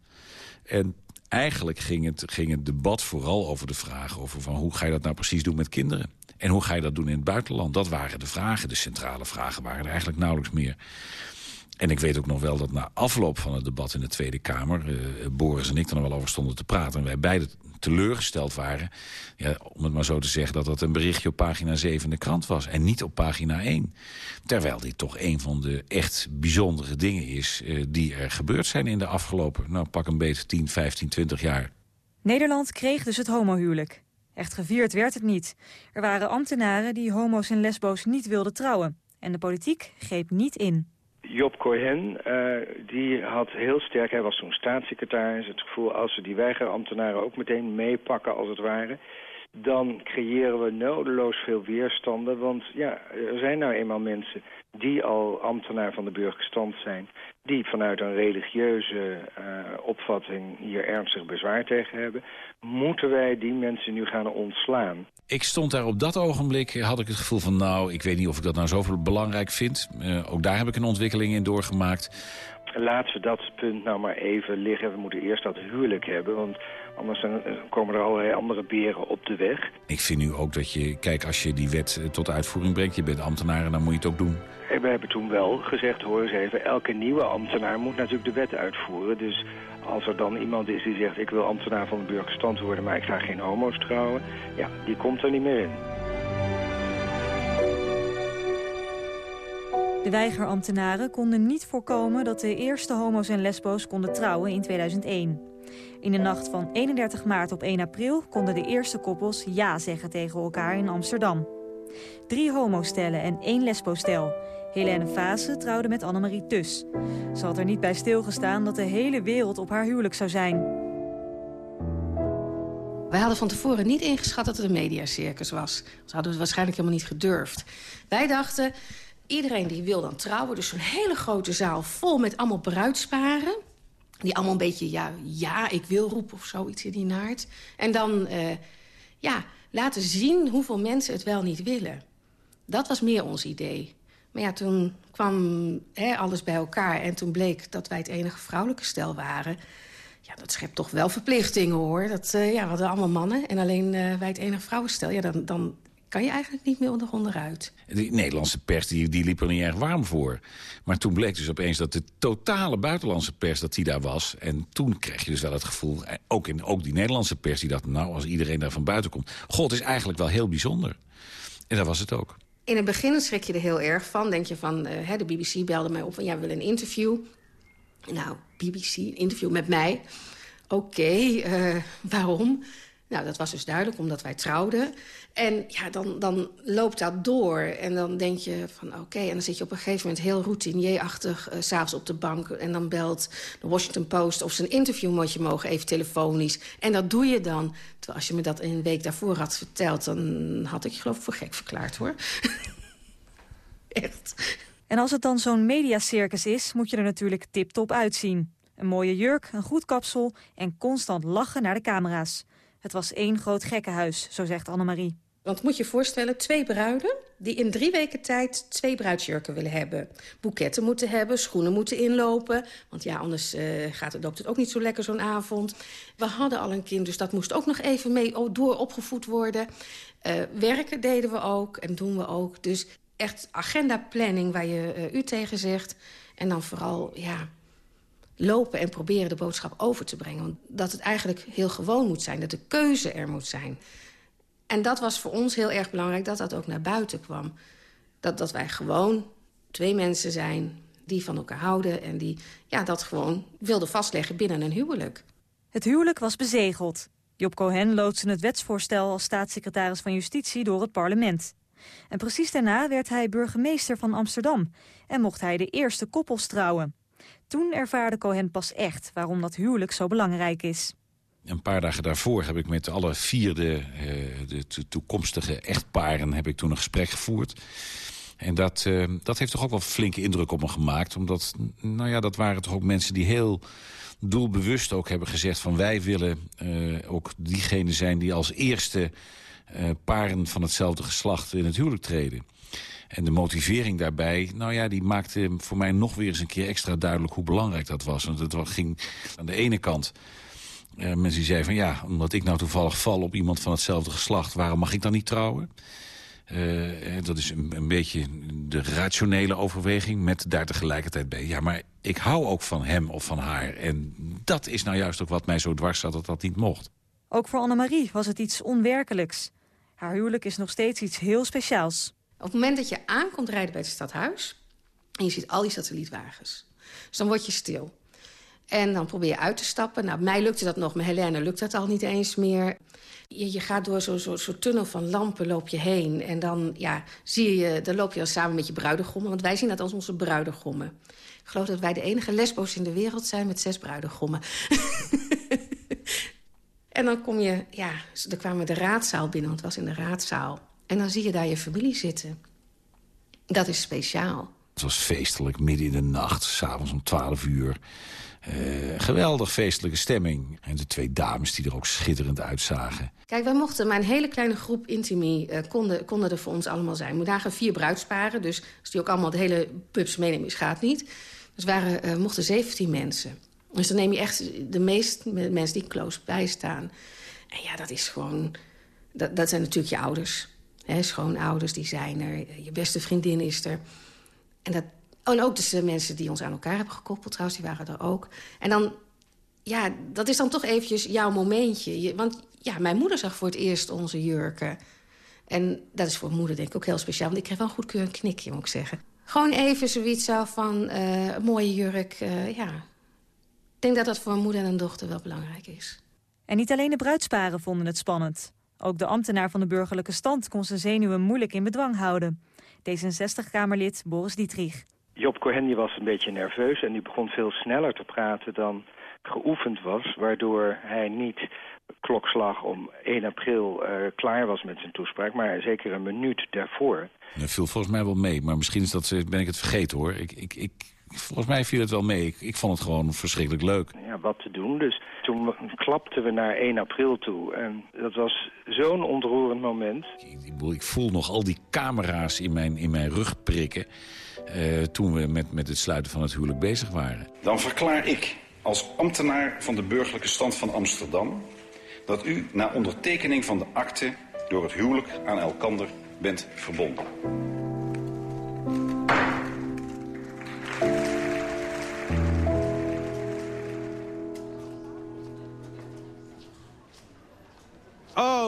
En eigenlijk ging het, ging het debat vooral over de vraag... over van hoe ga je dat nou precies doen met kinderen? En hoe ga je dat doen in het buitenland? Dat waren de vragen. De centrale vragen waren er eigenlijk nauwelijks meer. En ik weet ook nog wel dat na afloop van het debat in de Tweede Kamer... Uh, Boris en ik er nog wel over stonden te praten... en wij beide teleurgesteld waren... Ja, om het maar zo te zeggen, dat dat een berichtje op pagina 7 in de krant was... en niet op pagina 1. Terwijl dit toch een van de echt bijzondere dingen is... Uh, die er gebeurd zijn in de afgelopen, nou pak een beetje 10, 15, 20 jaar. Nederland kreeg dus het homohuwelijk. Echt gevierd werd het niet. Er waren ambtenaren die homo's en lesbo's niet wilden trouwen. En de politiek greep niet in. Job Cohen, uh, die had heel sterk, hij was toen staatssecretaris... het gevoel als we die weigerambtenaren ook meteen meepakken als het ware dan creëren we nodeloos veel weerstanden. Want ja, er zijn nou eenmaal mensen die al ambtenaar van de burgerstand zijn... die vanuit een religieuze uh, opvatting hier ernstig bezwaar tegen hebben... moeten wij die mensen nu gaan ontslaan. Ik stond daar op dat ogenblik, had ik het gevoel van... nou, ik weet niet of ik dat nou zoveel belangrijk vind. Uh, ook daar heb ik een ontwikkeling in doorgemaakt. Laten we dat punt nou maar even liggen. We moeten eerst dat huwelijk hebben, want Anders komen er allerlei andere beren op de weg. Ik vind nu ook dat je, kijk, als je die wet eh, tot uitvoering brengt... je bent ambtenaar en dan moet je het ook doen. We hebben toen wel gezegd, hoor eens even... elke nieuwe ambtenaar moet natuurlijk de wet uitvoeren. Dus als er dan iemand is die zegt... ik wil ambtenaar van de burgerstand worden, maar ik ga geen homo's trouwen... ja, die komt er niet meer in. De weigerambtenaren konden niet voorkomen dat de eerste homo's en lesbo's konden trouwen in 2001. In de nacht van 31 maart op 1 april konden de eerste koppels ja zeggen tegen elkaar in Amsterdam. Drie homostellen en één lesbostel. Helene Fase trouwde met Annemarie Tus. Ze had er niet bij stilgestaan dat de hele wereld op haar huwelijk zou zijn. Wij hadden van tevoren niet ingeschat dat het een mediacircus was. Ze hadden het waarschijnlijk helemaal niet gedurfd. Wij dachten, iedereen die wil dan trouwen... dus zo'n hele grote zaal vol met allemaal bruidsparen... Die allemaal een beetje, ja, ja, ik wil roepen of zoiets in die naart. En dan, uh, ja, laten zien hoeveel mensen het wel niet willen. Dat was meer ons idee. Maar ja, toen kwam hè, alles bij elkaar en toen bleek dat wij het enige vrouwelijke stel waren. Ja, dat schept toch wel verplichtingen, hoor. Dat, uh, ja, we hadden allemaal mannen en alleen uh, wij het enige vrouwenstel. Ja, dan, dan kan je eigenlijk niet meer onderuit. De Nederlandse pers die, die liep er niet erg warm voor. Maar toen bleek dus opeens dat de totale buitenlandse pers dat die daar was. En toen kreeg je dus wel het gevoel, eh, ook, in, ook die Nederlandse pers... die dacht, nou, als iedereen daar van buiten komt... God is eigenlijk wel heel bijzonder. En dat was het ook. In het begin schrik je er heel erg van. Denk je van, uh, de BBC belde mij op van, ja, we willen een interview. Nou, BBC, een interview met mij. Oké, uh, *laughs* waarom? Nou, dat was dus duidelijk, omdat wij trouwden. En ja, dan, dan loopt dat door. En dan denk je van oké, en dan zit je op een gegeven moment heel routineerachtig... Uh, s'avonds op de bank en dan belt de Washington Post... of ze een interview moet je mogen, even telefonisch. En dat doe je dan. Terwijl als je me dat een week daarvoor had verteld... dan had ik je geloof ik voor gek verklaard, hoor. *laughs* Echt. En als het dan zo'n mediacircus is, moet je er natuurlijk tip-top uitzien. Een mooie jurk, een goed kapsel en constant lachen naar de camera's. Het was één groot gekkenhuis, zo zegt Annemarie. Want moet je voorstellen, twee bruiden die in drie weken tijd twee bruidsjurken willen hebben. Boeketten moeten hebben, schoenen moeten inlopen. Want ja, anders uh, gaat het, loopt het ook niet zo lekker zo'n avond. We hadden al een kind, dus dat moest ook nog even mee door opgevoed worden. Uh, werken deden we ook en doen we ook. Dus echt agendaplanning waar je uh, u tegen zegt. En dan vooral, ja, lopen en proberen de boodschap over te brengen. Want dat het eigenlijk heel gewoon moet zijn, dat de keuze er moet zijn. En dat was voor ons heel erg belangrijk, dat dat ook naar buiten kwam. Dat, dat wij gewoon twee mensen zijn die van elkaar houden... en die ja, dat gewoon wilden vastleggen binnen een huwelijk. Het huwelijk was bezegeld. Job Cohen loodste het wetsvoorstel als staatssecretaris van Justitie door het parlement. En precies daarna werd hij burgemeester van Amsterdam... en mocht hij de eerste koppels trouwen. Toen ervaarde Cohen pas echt waarom dat huwelijk zo belangrijk is. Een paar dagen daarvoor heb ik met alle vier de, uh, de toekomstige echtparen heb ik toen een gesprek gevoerd. En dat, uh, dat heeft toch ook wel flinke indruk op me gemaakt. Omdat, nou ja, dat waren toch ook mensen die heel doelbewust ook hebben gezegd... van wij willen uh, ook diegene zijn die als eerste paren van hetzelfde geslacht in het huwelijk treden. En de motivering daarbij, nou ja, die maakte voor mij nog weer eens een keer extra duidelijk hoe belangrijk dat was. Want het ging aan de ene kant... Uh, mensen die zeiden van ja, omdat ik nou toevallig val op iemand van hetzelfde geslacht... waarom mag ik dan niet trouwen? Uh, dat is een, een, beetje de rationele overweging met daar tegelijkertijd bij. Ja, maar ik hou ook van hem of van haar. En dat is nou juist ook wat mij zo dwars zat dat dat niet mocht. Ook voor Annemarie was het iets onwerkelijks. Haar huwelijk is nog steeds iets heel speciaals. Op het moment dat je aankomt rijden bij het stadhuis... en je ziet al die satellietwagens, dus dan word je stil. En dan probeer je uit te stappen. Nou, mij lukte dat nog, maar Helene lukt dat al niet eens meer. Je, je gaat door zo'n zo, zo tunnel van lampen loop je heen. En dan, ja, zie je, dan loop je al samen met je bruidegommen. Want wij zien dat als onze bruidegommen. Ik geloof dat wij de enige lesbo's in de wereld zijn met zes bruidegommen. *laughs* en dan kom je, ja, dan kwamen we de raadzaal binnen, want het was in de raadzaal. En dan zie je daar je familie zitten. Dat is speciaal. Het was feestelijk, midden in de nacht, s'avonds om 12 uur. Uh, geweldig feestelijke stemming. En de twee dames die er ook schitterend uitzagen. Kijk, wij mochten, maar een hele kleine groep intimie uh, konden, konden er voor ons allemaal zijn. We dagen vier bruidsparen, dus als die ook allemaal de hele pubs meenemen, is gaat niet. Dus waren, uh, mochten 17 mensen. Dus dan neem je echt de meeste mensen die close bij staan. En ja, dat is gewoon... Dat, dat zijn natuurlijk je ouders. Hè, schoonouders, die zijn er. Je beste vriendin is er. En, dat, oh, en ook dus de mensen die ons aan elkaar hebben gekoppeld trouwens, die waren er ook. En dan, ja, dat is dan toch eventjes jouw momentje. Je, want ja, mijn moeder zag voor het eerst onze jurken. En dat is voor moeder denk ik ook heel speciaal. Want ik kreeg wel een goedkeur een knikje, moet ik zeggen. Gewoon even zoiets zo van, uh, mooie jurk, uh, ja. Ik denk dat dat voor een moeder en een dochter wel belangrijk is. En niet alleen de bruidsparen vonden het spannend. Ook de ambtenaar van de burgerlijke stand kon zijn zenuwen moeilijk in bedwang houden. D66-Kamerlid Boris Dietrich. Job Cohen was een beetje nerveus en die begon veel sneller te praten dan geoefend was... waardoor hij niet klokslag om 1 april uh, klaar was met zijn toespraak... maar zeker een minuut daarvoor. Dat viel volgens mij wel mee, maar misschien is dat, ben ik het vergeten hoor. Ik, ik, ik, volgens mij viel het wel mee. Ik, ik vond het gewoon verschrikkelijk leuk. Ja, wat te doen. Dus toen klapten we naar 1 april toe. En dat was zo'n ontroerend moment. Ik, ik, voel nog al die camera's in mijn, in mijn rug prikken... Uh, toen we met, met het sluiten van het huwelijk bezig waren. Dan verklaar ik als ambtenaar van de burgerlijke stand van Amsterdam... dat u na ondertekening van de akte door het huwelijk aan elkander bent verbonden.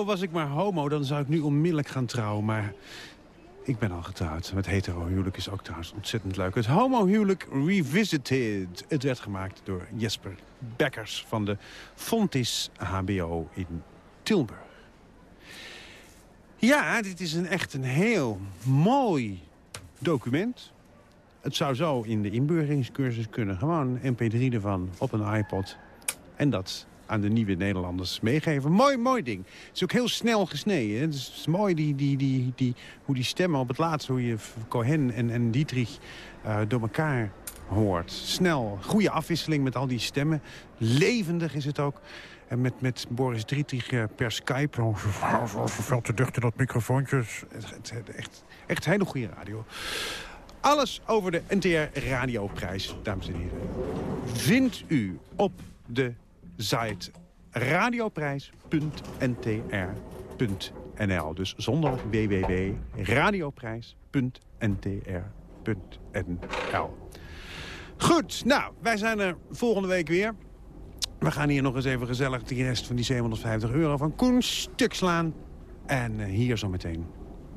Was ik maar homo, dan zou ik nu onmiddellijk gaan trouwen. Maar ik ben al getrouwd. Met hetero-huwelijk is ook trouwens ontzettend leuk. Het homo-huwelijk Revisited. Het werd gemaakt door Jesper Bekkers van de Fontis HBO in Tilburg. Ja, dit is een, echt een heel mooi document. Het zou zo in de inburgeringscursus kunnen. Gewoon mp3 ervan op een iPod. En dat aan de nieuwe Nederlanders meegeven. Mooi, mooi ding. Het is ook heel snel gesneden. Het is, mooi die, die, die, die, hoe die stemmen op het laatst... hoe je Cohen en, en Dietrich uh, door elkaar hoort. Snel, goede afwisseling met al die stemmen. Levendig is het ook. En met, met Boris Dietrich uh, per Skype. Oh, veel te ducht in dat microfoontje. Echt, echt hele goede radio. Alles over de NTR Radioprijs, dames en heren. Vindt u op de site radioprijs.ntr.nl. Dus zonder www, radioprijs.ntr.nl. Goed, nou, wij zijn er volgende week weer. We gaan hier nog eens even gezellig de rest van die 750 euro van Koen stuk slaan. En uh, hier zometeen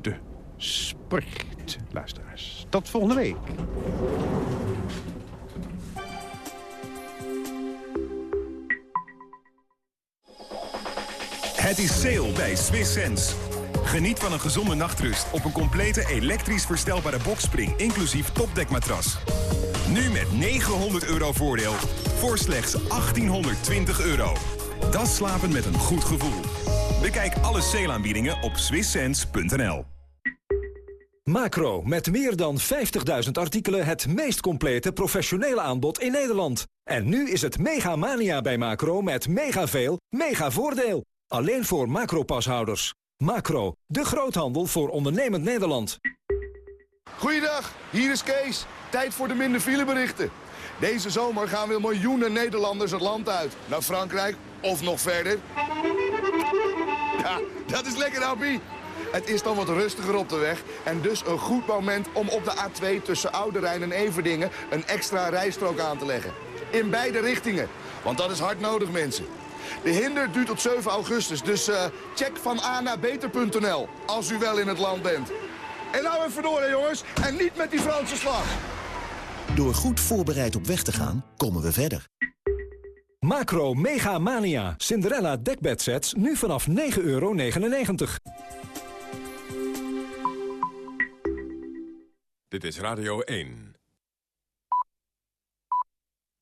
de sport, luisteraars. Tot volgende week. Het is sale bij Swiss Sense. Geniet van een gezonde nachtrust op een complete elektrisch verstelbare boxspring... inclusief topdekmatras. Nu met 900 euro voordeel voor slechts 1820 euro. Dat slapen met een goed gevoel. Bekijk alle sale-aanbiedingen op swisssense.nl. Macro, met meer dan 50.000 artikelen het meest complete professionele aanbod in Nederland. En nu is het mega mania bij Macro met mega veel, mega voordeel. Alleen voor macro-pashouders. Macro, de groothandel voor ondernemend Nederland. Goeiedag, hier is Kees. Tijd voor de minder fileberichten. Deze zomer gaan weer miljoenen Nederlanders het land uit. Naar Frankrijk of nog verder. Ja, dat is lekker, Appie. Het is dan wat rustiger op de weg en dus een goed moment om op de A2 tussen Oude Rijn en Everdingen een extra rijstrook aan te leggen. In beide richtingen, want dat is hard nodig, mensen. De hinder duurt tot 7 augustus, dus uh, check van A naar beter.nl als u wel in het land bent. En nou even door, hè, jongens. En niet met die Franse slag. Door goed voorbereid op weg te gaan, komen we verder. Macro Mega Mania. Cinderella dekbedsets nu vanaf 9,99 euro. Dit is Radio 1.